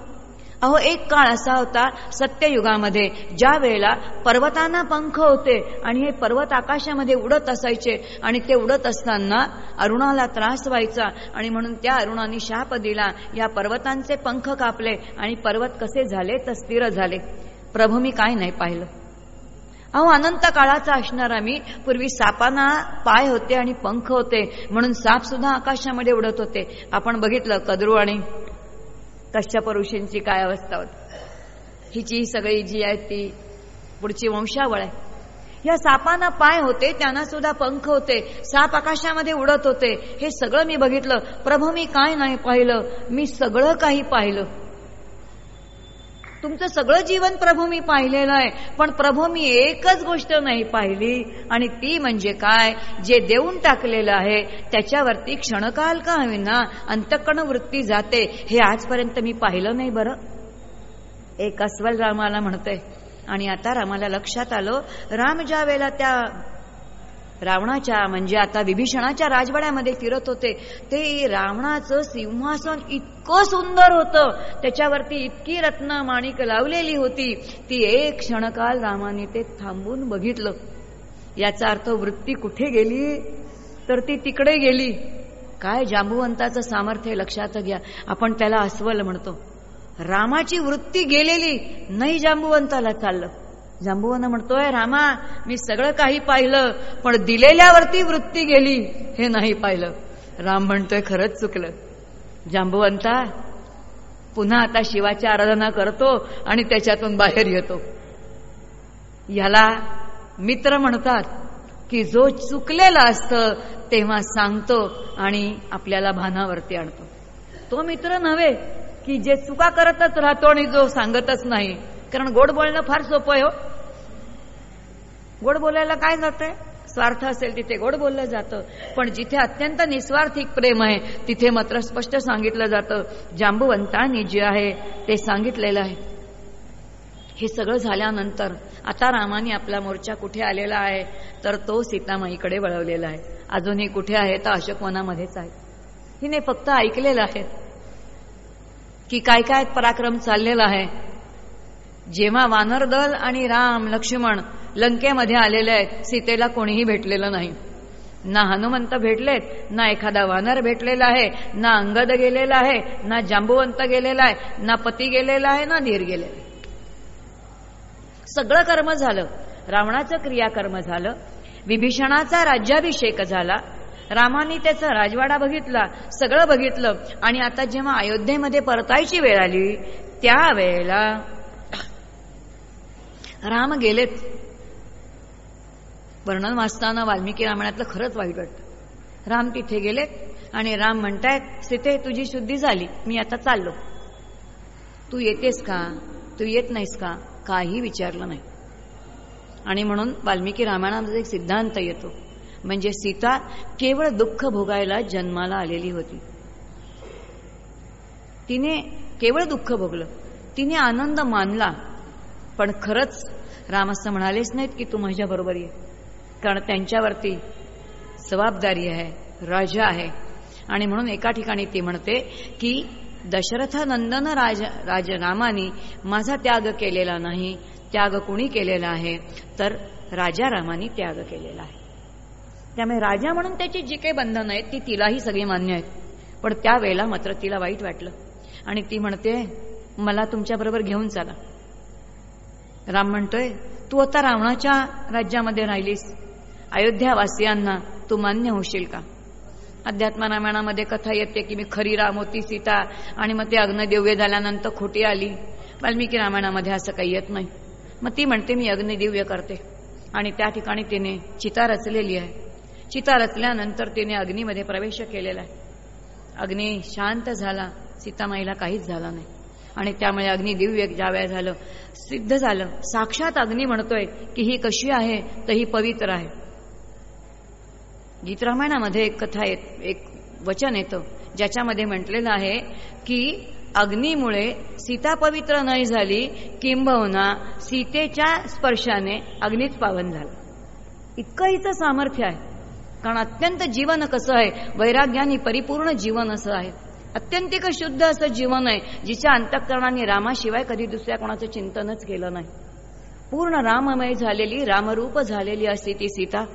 अहो एक काळ असा होता सत्ययुगामध्ये ज्या वेळेला पर्वतांना पंख होते आणि हे पर्वत आकाशामध्ये उडत असायचे आणि ते उडत असताना अरुणाला त्रास व्हायचा आणि म्हणून त्या अरुणाने शाप दिला या पर्वतांचे पंख कापले आणि पर्वत कसे झाले तर स्थिर झाले. प्रभू मी काय नाही पाहिलं. अहो अनंत काळाचा असणारा मी पूर्वी सापांना पाय होते आणि पंख होते. म्हणून साप सुद्धा आकाशामध्ये उडत होते. आपण बघितलं कद्रू आणि कश्यप ऋषींची काय अवस्था होती? हिची सगळी जी आहे ती पुढची वंशावळ आहे. या सापांना पाय होते त्यांना सुद्धा पंख होते साप आकाशामध्ये उडत होते. हे सगळं मी बघितलं. प्रभू मी काय नाही पाहिलं? मी सगळं काही पाहिलं. तुमचं सगळं जीवन प्रभू मी पाहिलेलं आहे. पण प्रभू मी एकच गोष्ट नाही पाहिली. आणि ती म्हणजे काय? जे देऊन टाकलेलं आहे त्याच्यावरती क्षणकाल का होईना अंतकण वृत्ती जाते हे आजपर्यंत मी पाहिलं नाही बरं. एक अस्वल रामाला म्हणतोय आणि आता रामाला लक्षात आलं राम ज्या वेळेला त्या रावणाच्या म्हणजे आता विभीषणाच्या राजवाड्यामध्ये फिरत होते. ते रावणाचं सिंहासन इतकं सुंदर होतं. त्याच्यावरती इतकी रत्न माणिक लावलेली होती. ती एक क्षणकाल रामाने ते थांबून बघितलं. याचा अर्थ वृत्ती कुठे गेली? तर ती तिकडे गेली. काय जांबुवंताचं सामर्थ्य लक्षात घ्या. आपण त्याला अस्वल म्हणतो. रामाची वृत्ती गेलेली नाही जांबुवंताला चाललं. जांबुवन म्हणतोय रामा मी सगळं काही पाहिलं पण दिलेल्यावरती वृत्ती गेली हे नाही पाहिलं. राम म्हणतोय खरंच चुकलं. जांबुवंता पुन्हा आता शिवाची आराधना करतो आणि त्याच्यातून बाहेर येतो. याला मित्र म्हणतात की जो चुकलेला असतं तेव्हा सांगतो आणि आपल्याला भानावरती आणतो. तो मित्र नव्हे की जे चुका करतच राहतो आणि जो सांगतच नाही. कारण गोड बोलणं फार सोपं आहे हो. गोड बोलायला काय जातंय? स्वार्थ असेल तिथे गोड बोललं जातं. पण जिथे अत्यंत निस्वार्थिक प्रेम आहे तिथे मात्र स्पष्ट सांगितलं जातं. जांबुवंतांनी जे आहे ते सांगितलेलं आहे. हे सगळं झाल्यानंतर आता रामाने आपला मोर्चा कुठे आलेला आहे? तर तो सीतामाईकडे वळवलेला आहे. अजूनही कुठे आहे? तर अशोकवनामध्येच आहे. हिने फक्त ऐकलेलं आहे. की काय काय पराक्रम चाललेला आहे? जेव्हा वानरदल आणि राम लक्ष्मण लंकेमध्ये आलेले आहेत सीतेला कोणीही भेटलेलं नाही. ना हनुमंत भेटलेत ना एखादा वानर भेटलेला आहे ना अंगद गेलेला आहे ना जांबुवंत गेलेला आहे ना पती गेलेला आहे ना धीर गेलेला सगळं कर्म झालं. रावणाचं क्रियाकर्म झालं. विभीषणाचा राज्याभिषेक झाला. रामाने त्याचा राजवाडा बघितला सगळं बघितलं. आणि आता जेव्हा अयोध्येमध्ये परतायची वेळ आली त्यावेळेला राम गेलेत. वर्णन वाचताना वाल्मिकी रामायणातलं खरंच वाईट वाटतं. राम तिथे गेलेत आणि राम म्हणतायत सीते तुझी शुद्धी झाली. मी आता चाललो. तू येतेस का? तू येत नाहीस का? काही विचारलं नाही. आणि म्हणून वाल्मिकी रामायणामध्ये एक सिद्धांत येतो. म्हणजे सीता केवळ दुःख भोगायला जन्माला आलेली होती. तिने केवळ दुःख भोगलं. तिने आनंद मानला. पण खरंच राम असं म्हणालेच नाहीत की तू माझ्याबरोबर ये कारण त्यांच्यावरती जबाबदारी आहे राजा आहे. आणि म्हणून एका ठिकाणी ती म्हणते की दशरथनंदन राज राज राजरामानी माझा त्याग केलेला नाही त्याग कुणी केलेला आहे? तर राजा रामानी त्याग केलेला आहे. त्यामुळे राजा म्हणून त्याची जी काही बंधनं आहेत ती तिलाही सगळी मान्य आहेत. पण त्यावेळेला मात्र तिला वाईट वाटलं. आणि ती म्हणते मला तुमच्याबरोबर घेऊन चला. राम म्हणतोय तू आता रावणाच्या राज्यामध्ये राहिलीस. अयोध्यावासियांना तू मान्य होशील का? अध्यात्म रामायणामध्ये कथा येते की मी खरी राम होती सीता आणि मग ते अग्नदिव्य झाल्यानंतर खोटी आली. वाल्मिकी रामायणामध्ये असं काही येत नाही. मग ती म्हणते मी अग्निदिव्य करते. आणि त्या ठिकाणी तिने चिता रचलेली आहे. चिता रचल्यानंतर तिने अग्नीमध्ये प्रवेश केलेला आहे. अग्नी शांत झाला सीतामाईला काहीच झाला नाही. आणि त्यामुळे अग्निदिव्य ज्या झालं सिद्ध झालं. साक्षात अग्नी म्हणतोय की ही कशी आहे तर ही पवित्र आहे. गीत रामायणामध्ये एक कथा येत एक वचन येतं ज्याच्यामध्ये म्हटलेलं आहे की अग्नीमुळे सीता पवित्र नाही झाली किंबहुना सीतेच्या स्पर्शाने अग्नीत पावन झालं. इतकं इथं सामर्थ्य आहे. कारण अत्यंत जीवन कसं आहे? वैराग्याने परिपूर्ण जीवन असं आहे. अत्यंतिक शुद्ध असं जीवन आहे जिच्या अंतःकरणाने रामाशिवाय कधी दुसऱ्या कोणाचं चिंतनच केलं नाही. पूर्ण राममय झालेली रामरूप झालेली असते ती सीता.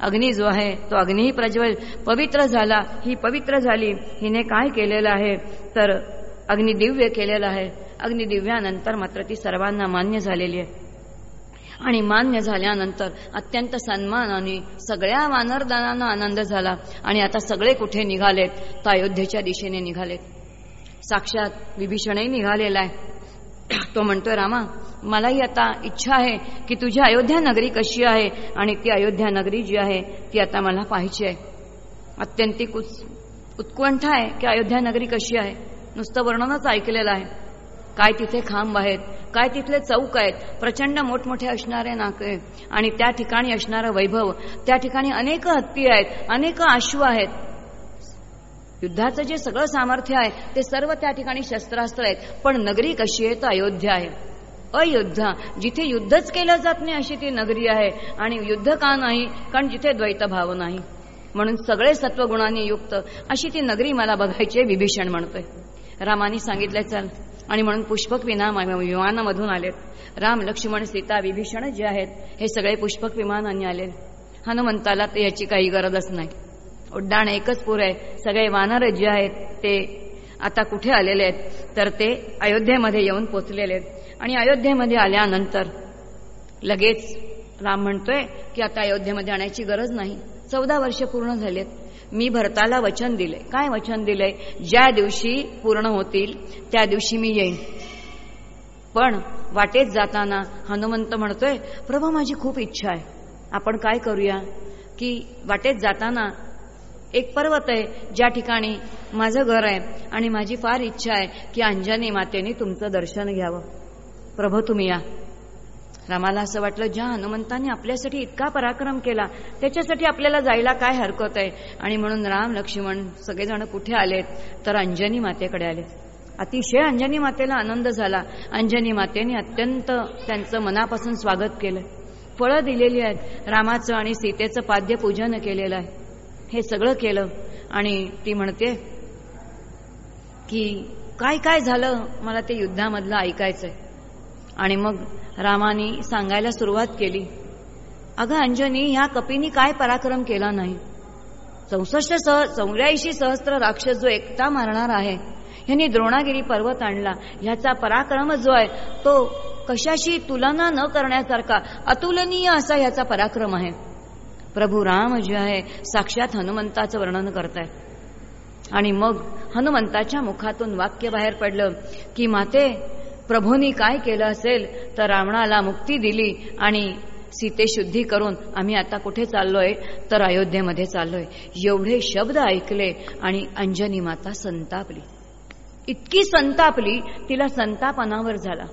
अग्नी जो आहे तो अग्नीही प्रज्वल पवित्र झाला ही पवित्र झाली हिने काय केलेलं आहे? तर अग्निदिव्य केलेलं आहे. अग्निदिव्यानंतर मात्र ती सर्वांना मान्य झालेली आहे. आणि मान्य झाल्यानंतर अत्यंत सन्मानाने सगळ्या वानरदानांना आनंद झाला आणि आता सगळे कुठे निघालेत? तर अयोध्येच्या दिशेने निघालेत. साक्षात विभीषणही निघालेला आहे. तो म्हणतोय रामा मलाही आता इच्छा आहे की तुझी अयोध्या नगरी कशी आहे आणि ती अयोध्या नगरी जी आहे ती आता मला पाहायची आहे. अत्यंतिक उत्कंठा आहे की अयोध्या नगरी कशी आहे. नुसतं वर्णनच ऐकलेलं आहे. काय तिथे खांब आहेत काय तिथले चौक आहेत प्रचंड मोठमोठे असणारे नाके. आणि त्या ठिकाणी असणारं वैभव त्या ठिकाणी अनेक हत्ती आहेत अनेक आश्व आहेत. युद्धाचं जे सगळं सामर्थ्य आहे ते सर्व त्या ठिकाणी शस्त्रास्त्र आहेत. पण नगरी कशी आहे तर अयोध्या आहे. अयोध्या जिथे युद्धच केलं जात नाही अशी ती नगरी आहे. आणि युद्ध का नाही? कारण जिथे द्वैतभाव नाही. म्हणून सगळे सत्वगुणांनी युक्त अशी ती नगरी मला बघायची विभीषण म्हणतोय. रामानी सांगितलंय चल. आणि म्हणून पुष्पक विना विमानामधून आलेत. राम लक्ष्मण सीता विभीषण जे आहेत हे सगळे पुष्पक विमानाने आले हनुमंताला तर याची काही गरजच नाही. उड्डाण एकच पूर आहे. सगळे वानर जे आहेत ते आता कुठे आलेले आहेत? तर ते अयोध्येमध्ये येऊन पोचलेले आहेत. आणि अयोध्येमध्ये आल्यानंतर लगेच राम म्हणतोय की आता अयोध्येमध्ये आणायची गरज नाही. चौदा वर्ष पूर्ण झालेत. मी भरताला वचन दिले काय वचन दिलंय? ज्या दिवशी पूर्ण होतील त्या दिवशी मी येईन. पण वाटेत जाताना हनुमंत म्हणतोय प्रभा माझी खूप इच्छा आहे. आपण काय करूया? की वाटेत जाताना एक पर्वत आहे ज्या ठिकाणी माझं घर आहे आणि माझी फार इच्छा आहे की अंजनी मातेने तुमचं दर्शन घ्यावं. प्रभू तुम्ही या. रामाला असं वाटलं ज्या हनुमंताने आपल्यासाठी इतका पराक्रम केला त्याच्यासाठी आपल्याला जायला काय हरकत आहे? आणि म्हणून राम लक्ष्मण सगळेजण कुठे आलेत? तर अंजनी मातेकडे आले अतिशय अंजनी मातेला आनंद झाला. अंजनी मातेने अत्यंत त्यांचं मनापासून स्वागत केलं. फळं दिलेली आहेत. रामाचं आणि सीतेचं पाद्यपूजन केलेलं आहे. हे सगळं केलं. आणि ती म्हणते की काय काय झालं? मला ते युद्धामधलं ऐकायचंय. आणि मग रामानी सांगायला सुरुवात केली अगं अंजनी ह्या कपीनी काय पराक्रम केला नाही? चौसष्ट सह चौऱ्याऐंशी सहस्त्र राक्षस जो एकटा मारणार आहे ह्यांनी द्रोणागिरी पर्वत आणला. ह्याचा पराक्रम जो आहे तो कशाशी तुलना न करण्यासारखा अतुलनीय असा ह्याचा पराक्रम आहे. प्रभू राम जे आहे साक्षात हनुमंताचं वर्णन करताय. आणि मग हनुमंताच्या मुखातून वाक्य बाहेर पडलं की माते प्रभूंनी काय केलं असेल तर रावणाला मुक्ती दिली आणि सीतेशुद्धी करून आम्ही आता कुठे चाललोय? तर अयोध्येमध्ये चाललोय. एवढे शब्द ऐकले आणि अंजनी माता संतापली. इतकी संतापली तिला संताप अनावर झाला.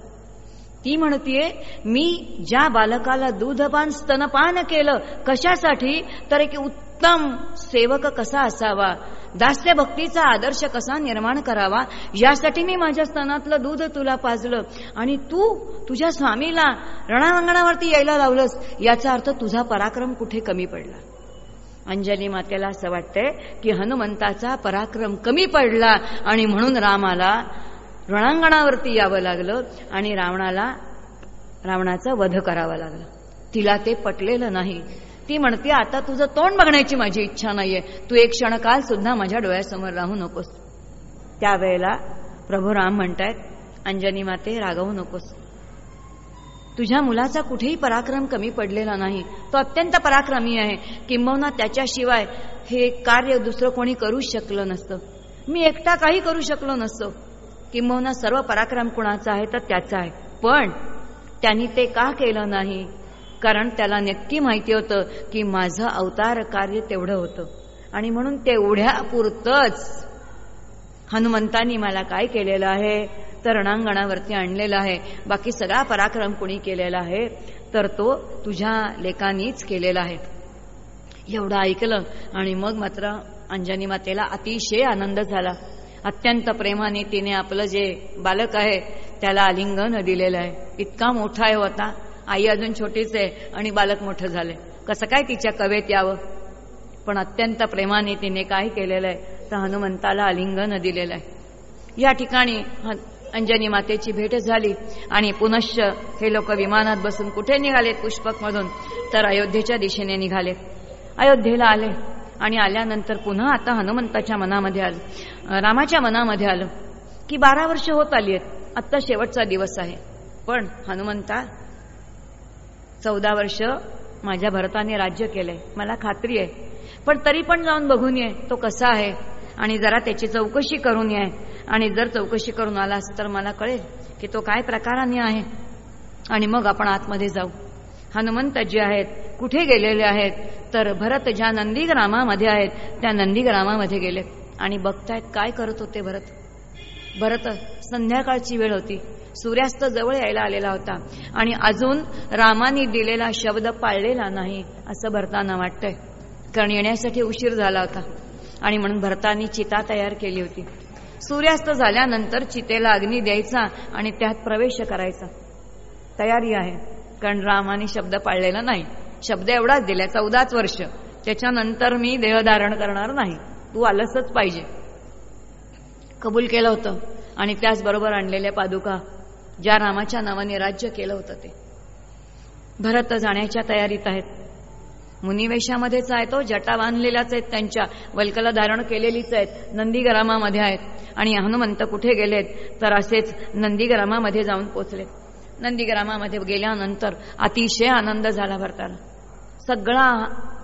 ती म्हणतीये मी ज्या बालकाला दूधपान स्तनपान केलं कशासाठी? तर एक उत्तम सेवक कसा असावा? दास्य भक्तीचा आदर्श कसा निर्माण करावा? यासाठी मी माझ्या स्तनातलं दूध तुला पाजलं. आणि तू तुझ्या स्वामीला रणांगणावरती यायला लावलंस. याचा अर्थ तुझा पराक्रम कुठे कमी पडला? अंजली मातेला असं वाटतंय की हनुमंताचा पराक्रम कमी पडला आणि म्हणून रामाला रणांगणावरती यावं लागलं आणि रावणाला रावणाचा वध करावा लागला. तिला ते पटलेलं नाही. ती म्हणते आता तुझं तोंड बघण्याची माझी इच्छा नाहीये. तू एक क्षणकाल सुद्धा माझ्या डोळ्यासमोर राहू नकोस. त्यावेळेला प्रभू राम म्हणतायत अंजनी माते रागवू नकोस. तुझ्या मुलाचा कुठेही पराक्रम कमी पडलेला नाही. तो अत्यंत पराक्रमी आहे. किंबहुना त्याच्याशिवाय हे कार्य दुसरं कोणी करू शकलं नसतं. मी एकटा काही करू शकलो नसतो. किंबहुना सर्व पराक्रम कुणाचा आहे तर त्याचा आहे. पण त्यांनी ते का केलं नाही? कारण त्याला नक्की माहिती होतं की माझं अवतार कार्य तेवढं होतं. आणि म्हणून तेवढ्यापुरतंच हनुमंतांनी मला काय केलेलं आहे? तर रणांगणावरती आणलेलं आहे. बाकी सगळा पराक्रम कुणी केलेला आहे? तर तो तुझ्या लेखानीच केलेला आहे. एवढं ऐकलं आणि मग मात्र अंजनी मातेला अतिशय आनंद झाला. अत्यंत प्रेमाने तिने आपलं जे बालक आहे त्याला आलिंगन दिलेलं आहे. इतका मोठा आहे होता आई अजून छोटीच आहे आणि बालक मोठं झालंय. कसं काय तिच्या कवेत यावं? पण अत्यंत प्रेमाने तिने काय केलेलं आहे तर हनुमंताला आलिंगन दिलेलं आहे. या ठिकाणी अंजनी मातेची भेट झाली आणि पुनश्च हे लोक विमानात बसून कुठे निघालेत पुष्पकमधून? तर अयोध्येच्या दिशेने निघाले. अयोध्येला आले. आणि आल्यानंतर पुन्हा आता हनुमंताच्या मनामध्ये आलं. रामाच्या मनामध्ये आलं की बारा वर्ष होत आली आहेत आत्ता शेवटचा दिवस आहे. पण हनुमंता चौदा वर्ष माझ्या भरताने राज्य केलंय. मला खात्री आहे. पण तरी पण जाऊन बघून ये तो कसा आहे. आणि जरा त्याची चौकशी करून ये. आणि जर चौकशी करून आलास तर मला कळेल की तो काय प्रकाराने आहे. आणि मग आपण आतमध्ये जाऊ. हनुमंत जे आहेत कुठे गेलेले आहेत तर भरत ज्या नंदीग्रामामध्ये आहेत त्या नंदीग्रामामध्ये गेले. आणि बघतायत काय करत होते भरत? भरत संध्याकाळची वेळ होती. सूर्यास्त जवळ यायला आलेला होता. आणि अजून रामाने दिलेला शब्द पाळलेला नाही असं भरताना वाटतंय. कारण येण्यासाठी उशीर झाला होता. आणि म्हणून भरतानी चिता तयार केली होती. सूर्यास्त झाल्यानंतर चितेला अग्नी द्यायचा आणि त्यात प्रवेश करायचा. तयारी आहे. कारण रामाने शब्द पाळलेला नाही. शब्द एवढाच दिला चौदाच वर्ष. त्याच्यानंतर मी देहधारण करणार नाही. तू आलंसच पाहिजे. कबूल केलं होतं. आणि त्याचबरोबर आणलेल्या पादुका ज्या रामाच्या नावाने राज्य केलं होतं ते. भरत जाण्याच्या तयारीत आहेत. मुनिवेशामध्येच आहे तो हो, जटा बांधलेल्याच आहेत त्यांच्या वल्कला धारण केलेलीच आहेत नंदीग्रामामध्ये आहेत. आणि हनुमंत कुठे गेलेत तर असेच नंदीग्रामामध्ये जाऊन पोचले नंदीग्रामामध्ये गेल्यानंतर अतिशय आनंद झाला भरताना. सगळा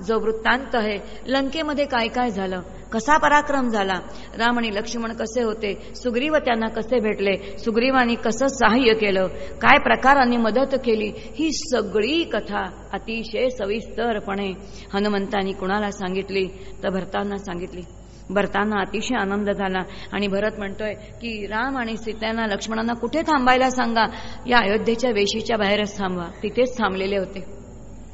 जो वृत्तांत आहे लंकेमध्ये काय काय झालं कसा पराक्रम झाला राम आणि लक्ष्मण कसे होते सुग्रीव त्यांना कसे भेटले सुग्रीवानी कसं सहाय्य केलं काय प्रकाराने मदत केली ही सगळी कथा अतिशय सविस्तरपणे हनुमंतांनी कुणाला सांगितली तर भरतांना सांगितली. भरताना अतिशय आनंद झाला. आणि भरत म्हणतोय की राम आणि सीतांना लक्ष्मणांना कुठे थांबायला सांगा? या अयोध्येच्या वेशीच्या बाहेरच थांबवा. तिथेच थांबलेले होते.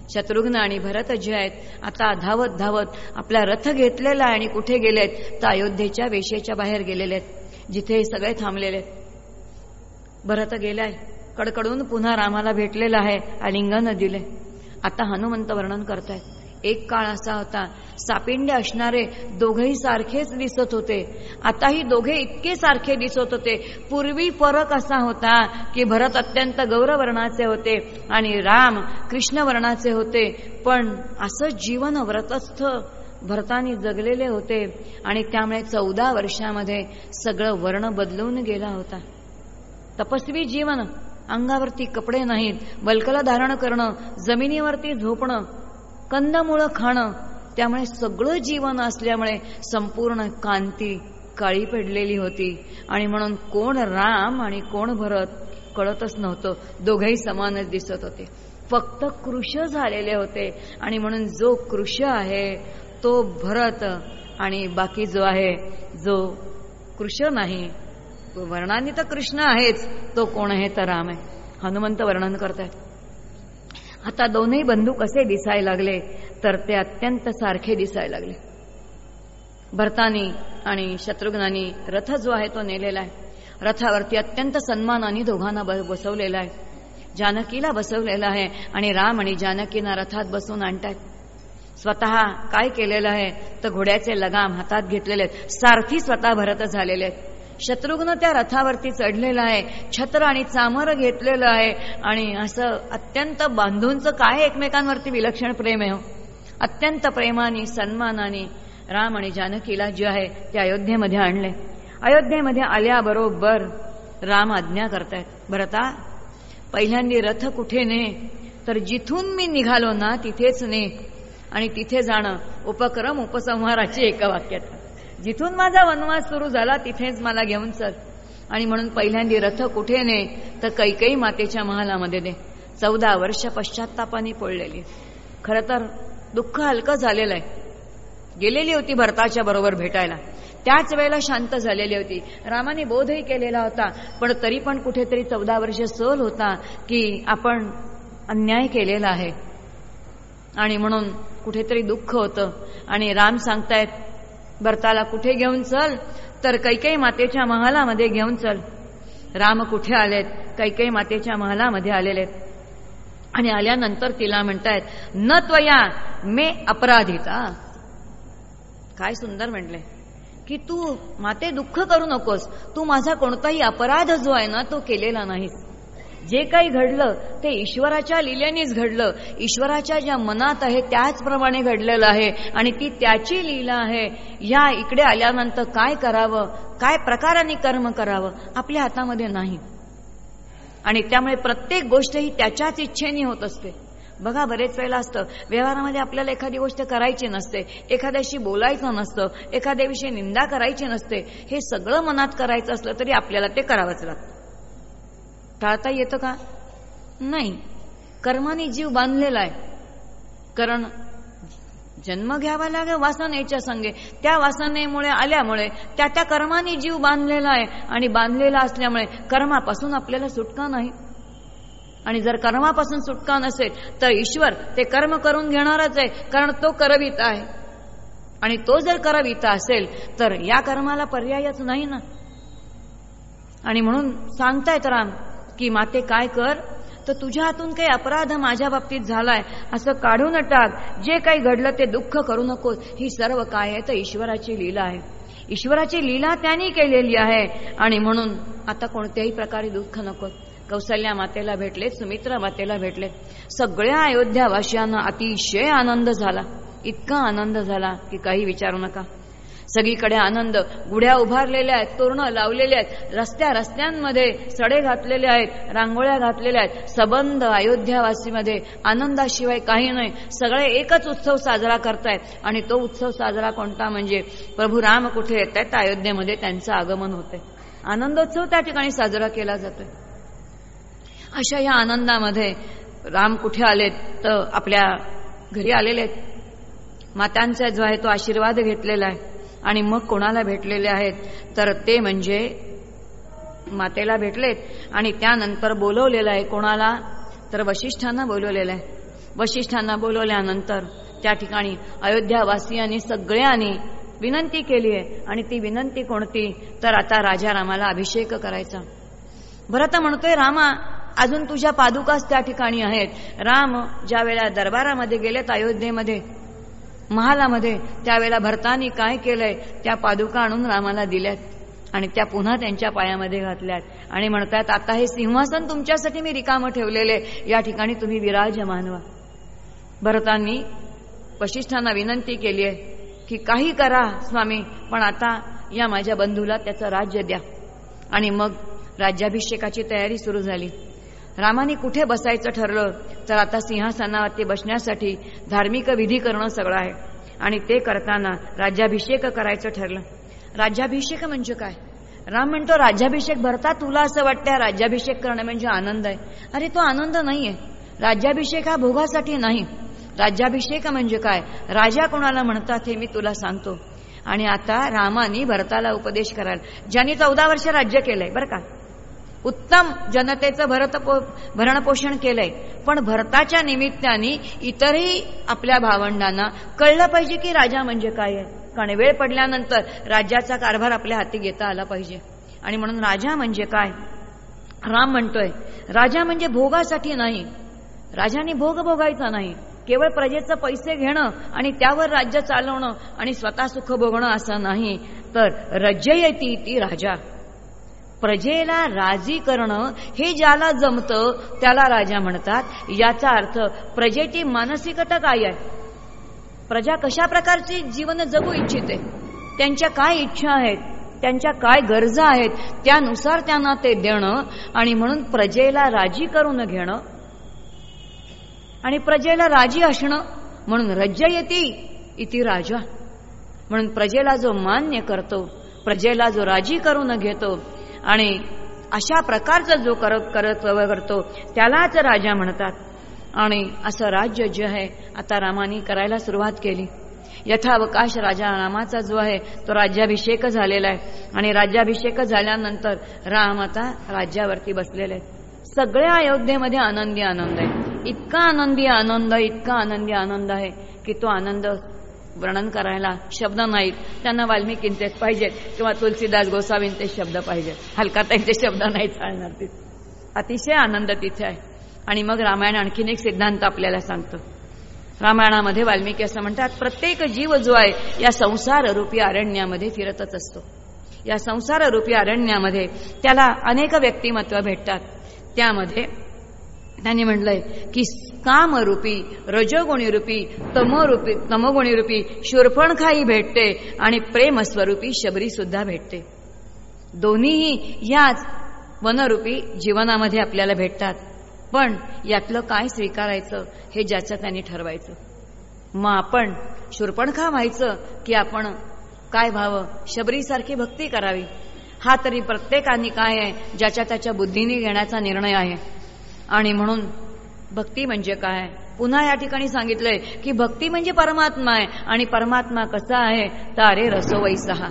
शत्रुघ्न आणि भरत जे आहेत आता धावत धावत आपला रथ घेतलेला आहे आणि कुठे गेलेत? तर अयोध्येच्या वेशेच्या बाहेर गेलेले आहेत जिथे सगळे थांबलेले आहेत. भरत गेलाय कडकडून पुन्हा रामाला भेटलेला आहे आलिंगन दिले. आता हनुमंत वर्णन करतायत. एक काळ असा होता. सापिंडे असणारे दोघेही सारखेच दिसत होते. आताही दोघे इतके सारखे दिसत होते. पूर्वी फरक असा होता की भरत अत्यंत गौरवर्णाचे होते आणि राम कृष्णवर्णाचे होते. पण असं जीवन व्रतस्थ भरतानी जगलेले होते आणि त्यामुळे चौदा वर्षामध्ये सगळं वर्ण बदलून गेला होता. तपस्वी जीवन अंगावरती कपडे नाहीत बलकला धारण करणं जमिनीवरती झोपणं कंदमुळं खाणं त्यामुळे सगळं जीवन असल्यामुळे संपूर्ण कांती काळी पडलेली होती. आणि म्हणून कोण राम आणि कोण भरत कळतच नव्हतं. दोघेही समानच दिसत होते. फक्त कृश झालेले होते. आणि म्हणून जो कृश आहे तो भरत आणि बाकी जो आहे जो कृष नाही वर्णाने तर कृष्ण आहेच तो कोण आहे तर राम आहे. हनुमंत वर्णन करतायत. आता दोनही बंधू कसे दिसायला लागले तर ते अत्यंत सारखे दिसायला लागले. भरतानी आणि शत्रुघ्नानी रथ जो आहे तो नेलेला आहे. रथावरती अत्यंत सन्मानाने दोघांना बसवलेला आहे. जानकीला बसवलेला आहे आणि राम आणि जानकीना रथात बसून आणतायत. स्वतः काय केलेलं आहे? तर घोड्याचे लगाम हातात घेतलेले आहेत. सारथी स्वतः भरत झालेले आहेत. शत्रुघ्न त्या रथावरती चढलेला आहे. छत्र आणि चामर घेतलेलं आहे. आणि असं अत्यंत बांधूंचं काय एकमेकांवरती विलक्षण प्रेम आहे हो? अत्यंत प्रेमाने सन्मानाने राम आणि जानकीला जे आहे ते अयोध्येमध्ये आणले. अयोध्येमध्ये आल्याबरोबर राम आज्ञा करतायत. भरता पहिल्यांदी रथ कुठे ने? तर जिथून मी निघालो ना तिथेच ने. आणि तिथे जाणं उपक्रम उपसंहाराची एका वाक्यात जिथून माझा वनवास सुरू झाला तिथेच मला घेऊन चल. आणि म्हणून पहिल्यांदी रथ कुठे ने तर कैकई मातेच्या महालामध्ये ने. चौदा वर्ष पश्चातापाने पडलेली खर तर दुःख हलकं झालेलं आहे गेलेली होती भरताच्या बरोबर भेटायला. त्याच वेळेला शांत झालेली होती. रामाने बोधही केलेला होता. पण तरी पण कुठेतरी चौदा वर्ष सल होता की आपण अन्याय केलेला आहे. आणि म्हणून कुठेतरी दुःख होतं. आणि राम सांगतायत भरताला कुठे घेऊन चल? तर कैकई मातेच्या महालामध्ये घेऊन चल. राम कुठे आलेत? कैकई मातेच्या महालामध्ये आलेले आणि आल्यानंतर तिला म्हणतायत न त्वया मे अपराधिता. काय सुंदर म्हटले की तू माते दुःख करू नकोस. तू माझा कोणताही अपराध जो आहे ना तो केलेला नाहीस. जे काही घडलं ते ईश्वराच्या लिलेनेच घडलं. ईश्वराच्या ज्या मनात आहे त्याचप्रमाणे घडलेलं आहे. आणि ती त्याची लीला आहे. या इकडे आल्यानंतर काय करावं? काय प्रकाराने कर्म करावं? आपल्या हातामध्ये नाही. आणि त्यामुळे प्रत्येक गोष्ट ही त्याच्याच इच्छेने होत असते. बघा बरेच वेळेला असतं व्यवहारामध्ये आपल्याला एखादी गोष्ट करायची नसते एखाद्याशी बोलायचं नसतं एखाद्याविषयी निंदा करायची नसते. हे सगळं मनात करायचं असलं तरी आपल्याला ते करावंच लागतं. टाळता येतं का? नाही. कर्माने जीव बांधलेला आहे. कारण जन्म घ्यावा लागेल वासनेच्या संगे. त्या वासनेमुळे आल्यामुळे त्या त्या कर्माने जीव बांधलेला आहे. आणि बांधलेला असल्यामुळे कर्मापासून आपल्याला सुटका नाही. आणि जर कर्मापासून सुटका नसेल तर ईश्वर ते कर्म करून घेणारच आहे कारण तो करविता आहे. आणि तो जर करविता असेल तर या कर्माला पर्यायच नाही ना. आणि म्हणून सांगतायत राम की माते काय कर? तर तुझ्या हातून काही अपराध माझ्या बाबतीत झालाय असं काढून टाक. जे काही घडलं ते दुःख करू नकोस. ही सर्व काय आहे? तर ईश्वराची लीला आहे. ईश्वराची लीला त्यांनी केलेली आहे. आणि म्हणून आता कोणत्याही प्रकारे दुःख नको कौशल्या मातेला भेटले सुमित्रा मातेला भेटले. सगळ्या अयोध्यावासियांना अतिशय आनंद झाला. इतका आनंद झाला की काही विचारू नका. सगळीकडे आनंद. गुढ्या उभारलेल्या आहेत तोरणं लावलेले आहेत. रस्त्या रस्त्यांमध्ये सडे घातलेले आहेत रांगोळ्या घातलेल्या आहेत. सबंध अयोध्यावासीमध्ये. आनंदाशिवाय काही नाही. सगळे एकच उत्सव साजरा करतायत. आणि तो उत्सव साजरा कोणता म्हणजे प्रभू राम कुठे येत आहेत अयोध्येमध्ये त्यांचं आगमन होते आनंदोत्सव त्या ठिकाणी साजरा केला जातोय. अशा या आनंदामध्ये राम कुठे आलेत तर आपल्या घरी आलेले आहेत. मातांचा जो आहे तो आशीर्वाद घेतलेला आहे. आणि मग कोणाला भेटलेले आहेत? तर ते म्हणजे मातेला भेटलेत. आणि त्यानंतर बोलवलेलं आहे कोणाला? तर वशिष्ठांना बोलवलेलं आहे. वशिष्ठांना बोलवल्यानंतर त्या ठिकाणी अयोध्यावासियांनी सगळ्यांनी विनंती केली आहे. आणि ती विनंती कोणती? तर आता राजा रामाला अभिषेक करायचा. भरत म्हणतोय रामा अजून तुझ्या पादुकाच त्या ठिकाणी आहेत. राम ज्या वेळेला दरबारामध्ये गेलेत अयोध्येमध्ये महालामध्ये त्यावेळेला भरतानी काय केलंय त्या पादुका आणून रामाला दिल्यात आणि त्या पुन्हा त्यांच्या पायामध्ये घातल्यात. आणि म्हणतात आता हे सिंहासन तुमच्यासाठी मी रिकामं ठेवलेले या ठिकाणी तुम्ही विराजमान व्हा. भरतांनी वशिष्ठांना विनंती केली आहे की काही करा स्वामी पण आता या माझ्या बंधूला त्याचं राज्य द्या. आणि मग राज्याभिषेकाची तयारी सुरू झाली. रामाने कुठे बसायचं ठरलं? तर आता सिंहासनावरती बसण्यासाठी धार्मिक विधी करणं सगळं आहे. आणि ते करताना राज्याभिषेक करायचं ठरलं. राज्याभिषेक म्हणजे काय? राम म्हणतो राज्याभिषेक भरता तुला असं वाटतं राज्याभिषेक करणं म्हणजे आनंद आहे. अरे तो आनंद नाहीये. राज्याभिषेक हा भोगासाठी नाही. राज्याभिषेक म्हणजे काय? राजा कोणाला म्हणतात हे मी तुला सांगतो. आणि आता रामानी भरताला उपदेश करायला ज्यांनी चौदा वर्ष राज्य केलंय बरं का? उत्तम जनतेचं भरत भरणपोषण केलंय. पण भरताच्या निमित्ताने इतरही आपल्या भावंडांना कळलं पाहिजे की राजा म्हणजे काय आहे. कारण वेळ पडल्यानंतर राज्याचा कारभार आपल्या हाती घेता आला पाहिजे. आणि म्हणून राजा म्हणजे काय? राम म्हणतोय राजा म्हणजे भोगासाठी नाही. राजाने भोग भोगायचा नाही. केवळ प्रजेचं पैसे घेणं आणि त्यावर राज्य चालवणं आणि स्वतः सुख भोगणं असं नाही. तर रज्जयती ती राजा. प्रजेला राजी करणं हे ज्याला जमतं त्याला राजा म्हणतात. याचा अर्थ प्रजेची मानसिकता काय आहे? प्रजा कशा प्रकारची जीवन जगू इच्छिते? त्यांच्या काय इच्छा आहेत? त्यांच्या काय गरजा आहेत? त्यानुसार त्यांना ते देणं आणि म्हणून प्रजेला राजी करून घेणं आणि प्रजेला राजी असणं. म्हणून रज्ज येते इति राजा. म्हणून प्रजेला जो मान्य करतो प्रजेला जो राजी करून घेतो आणि अशा प्रकारचा जो करत करत करतो त्यालाच राजा म्हणतात. आणि असं राज्य जे आहे आता रामानी करायला सुरुवात केली. यथावकाश राजा रामाचा जो आहे तो राज्याभिषेक झालेला आहे. आणि राज्याभिषेक झाल्यानंतर राम आता राज्यावरती बसलेले आहेत. सगळ्या अयोध्येमध्ये आनंदी आनंद आहे. इतका आनंदी आनंद इतका आनंदी आनंद आहे की तो आनंद वर्णन करायला शब्द नाहीत. त्यांना वाल्मिकींचेच पाहिजेत किंवा तुलसीदास गोसावींचे शब्द पाहिजेत हलकाताईंचे शब्द नाही चालणार ते. अतिशय आनंद तिथे आहे. आणि मग रामायण आणखीन एक सिद्धांत आपल्याला सांगतो. रामायणामध्ये वाल्मिकी असं म्हणतात प्रत्येक जीव जो आहे या संसार रूपी अरण्यामध्ये फिरतच असतो. या संसार रूपी अरण्यामध्ये त्याला अनेक व्यक्तिमत्व भेटतात. त्यामध्ये त्यांनी म्हणलंय की कामरूपी रजोगुणीरूपी तमोरूपी तमोगुणीरूपी भेटते आणि प्रेमस्वरूपी शबरी सुद्धा भेटते. दोन्हीही याच वनरूपी जीवनामध्ये आपल्याला भेटतात. पण यातलं काय स्वीकारायचं हे ज्याचं त्यांनी ठरवायचं? मग आपण शूर्पणखा व्हायचं की आपण काय व्हावं? शबरीसारखी भक्ती करावी? हा तरी प्रत्येकाने काय आहे ज्याच्या त्याच्या बुद्धीने घेण्याचा निर्णय आहे. आणि म्हणून भक्ती म्हणजे काय? पुन्हा या ठिकाणी सांगितलंय की भक्ती म्हणजे परमात्मा आहे. आणि परमात्मा कसा आहे? तारे अरे रसोवैसहा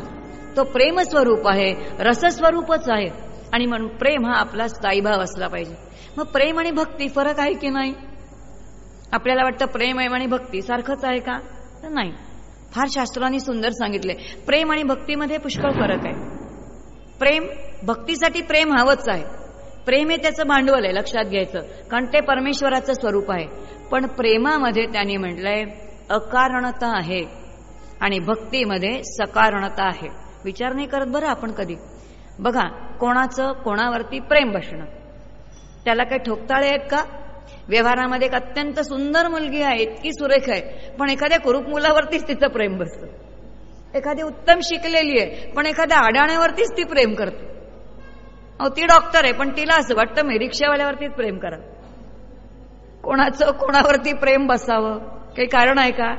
तो प्रेमस्वरूप आहे रसस्वरूपच आहे. आणि म्हणून प्रेम हा आपला स्थायी भाव असला पाहिजे. मग प्रेम आणि भक्ती फरक आहे की नाही? आपल्याला वाटतं प्रेम आहे आणि भक्ती सारखंच आहे का? तर नाही. फार शास्त्रांनी सुंदर सांगितले प्रेम आणि भक्तीमध्ये पुष्कळ फरक आहे. प्रेम भक्तीसाठी प्रेम हवंच आहे. प्रेम हे त्याचं भांडवल आहे लक्षात घ्यायचं. कारण ते परमेश्वराचं स्वरूप आहे. पण प्रेमामध्ये त्यांनी म्हटलंय अकारणता आहे. आणि भक्तीमध्ये सकारणता आहे. विचार नाही करत बरं आपण कधी. बघा कोणाचं कोणावरती प्रेम बसणं. त्याला काही ठोकताळे आहेत का? व्यवहारामध्ये एक अत्यंत सुंदर मुलगी आहे इतकी सुरेख आहे. पण एखाद्या कुरूप मुलावरतीच तिचं प्रेम बसतं. एखादी उत्तम शिकलेली आहे पण एखाद्या आडाण्यावरतीच ती प्रेम करते. अहो ती डॉक्टर आहे पण तिला असं वाटतं मी रिक्षावाल्यावरतीच प्रेम करा कोणाचं कोणावरती प्रेम बसावं? काही कारण आहे का?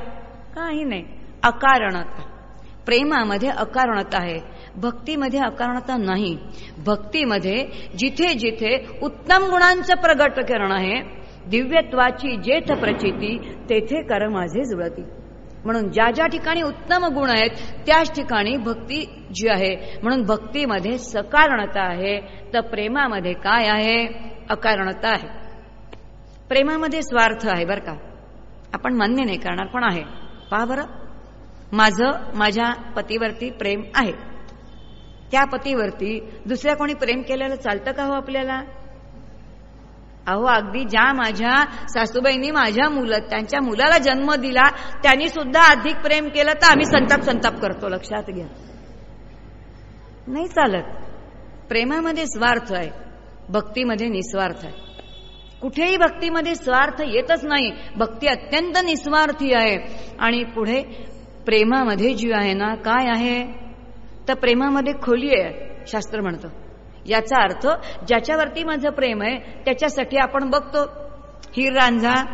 काही नाही. अकारणता. प्रेमामध्ये अकारणता आहे. भक्तीमध्ये अकारणता नाही. भक्तीमध्ये जिथे जिथे उत्तम गुणांचं प्रगट करणं आहे दिव्यत्वाची जेथ प्रचिती तेथे कर माझे जुळती. म्हणून ज्या ज्या ठिकाणी उत्तम गुण आहेत त्याच ठिकाणी भक्ती जी आहे म्हणून भक्तीमध्ये सकारणता आहे. तर प्रेमामध्ये काय आहे? अकारणता आहे. प्रेमामध्ये स्वार्थ आहे बरं का. आपण मान्य नाही करणार पण आहे. पहा बरं. माझं माझ्या पतीवरती प्रेम आहे. त्या पतीवरती दुसऱ्या कोणी प्रेम केलेलं चालतं का हो आपल्याला? अहो अगदी ज्या माझ्या सासूबाईंनी माझ्या मुलं त्यांच्या मुलाला जन्म दिला त्यांनी सुद्धा अधिक प्रेम केलं तर आम्ही संताप संताप करतो. लक्षात घ्या. नाही चालत. प्रेमामध्ये स्वार्थ आहे. भक्तीमध्ये निस्वार्थ आहे. कुठेही भक्तीमध्ये स्वार्थ येतच नाही. भक्ती अत्यंत निस्वार्थी आहे. आणि पुढे प्रेमामध्ये जी आहे ना? काय आहे? तर प्रेमामध्ये खोली आहे शास्त्र म्हणतं. याचा अर्थ ज्याच्यावरती माझं प्रेम आहे त्याच्यासाठी आपण बघतो. हिर रांझा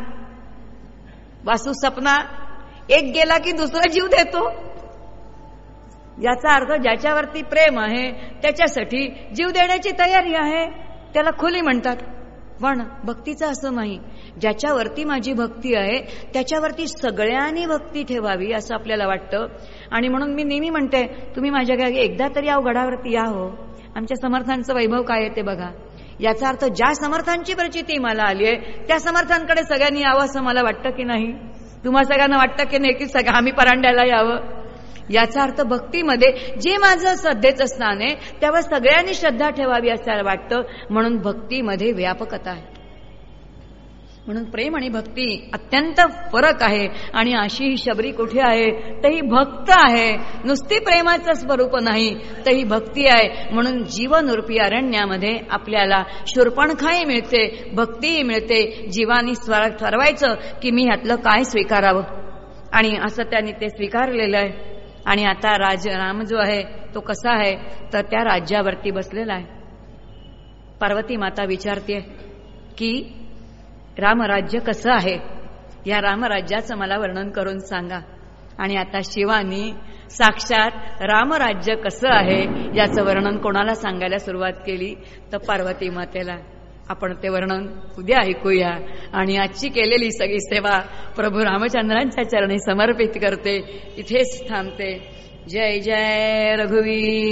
वासू सपना एक गेला की दुसरा जीव देतो. याचा अर्थ ज्याच्यावरती प्रेम आहे त्याच्यासाठी जीव देण्याची तयारी आहे. त्याला खुली म्हणतात. पण भक्तीचं असं नाही. ज्याच्यावरती माझी भक्ती आहे त्याच्यावरती सगळ्यांनी भक्ती ठेवावी असं आपल्याला वाटतं. आणि म्हणून मी नेहमी म्हणते तुम्ही माझ्या घरी एकदा तरी या गडावरती या हो. आमच्या समर्थांचं वैभव काय आहे ते बघा. याचा अर्थ ज्या समर्थांची प्रचिती मला आली आहे त्या समर्थांकडे सगळ्यांनी यावं असं मला वाटतं की नाही? तुम्हा सगळ्यांना वाटतं की नाही की सगळं आम्ही परांड्याला यावं? याचा अर्थ भक्तीमध्ये जे माझं श्रद्धेचं स्थान आहे त्यावर सगळ्यांनी श्रद्धा ठेवावी असं वाटतं. म्हणून भक्तीमध्ये व्यापकता आहे. म्हणून प्रेम आणि भक्ती अत्यंत फरक आहे. आणि अशी ही शबरी कुठे आहे? तर ही भक्त आहे. नुसती प्रेमाचं स्वरूप नाही तर ही भक्ती आहे. म्हणून जीवनरूपी अरण्यामध्ये आपल्याला शूर्पणखाही मिळते भक्तीही मिळते. जीवानी स्वर ठरवायचं की मी ह्यातलं काय स्वीकारावं. आणि असं त्यांनी ते स्वीकारलेलं आहे. आणि आता राज राम जो आहे तो कसा आहे? तर त्या राज्यावरती बसलेला आहे. पार्वती माता विचारते की रामराज्य कसं आहे? या रामराज्याचं मला वर्णन करून सांगा. आणि आता शिवानी साक्षात रामराज्य कसं आहे याचं वर्णन कोणाला सांगायला सुरुवात केली? तर पार्वती मातेला. आपण ते वर्णन उद्या ऐकूया. आणि आजची केलेली सगळी सेवा प्रभू रामचंद्रांच्या चरणी समर्पित करते. इथेच थांबते. जय जय रघुवीर.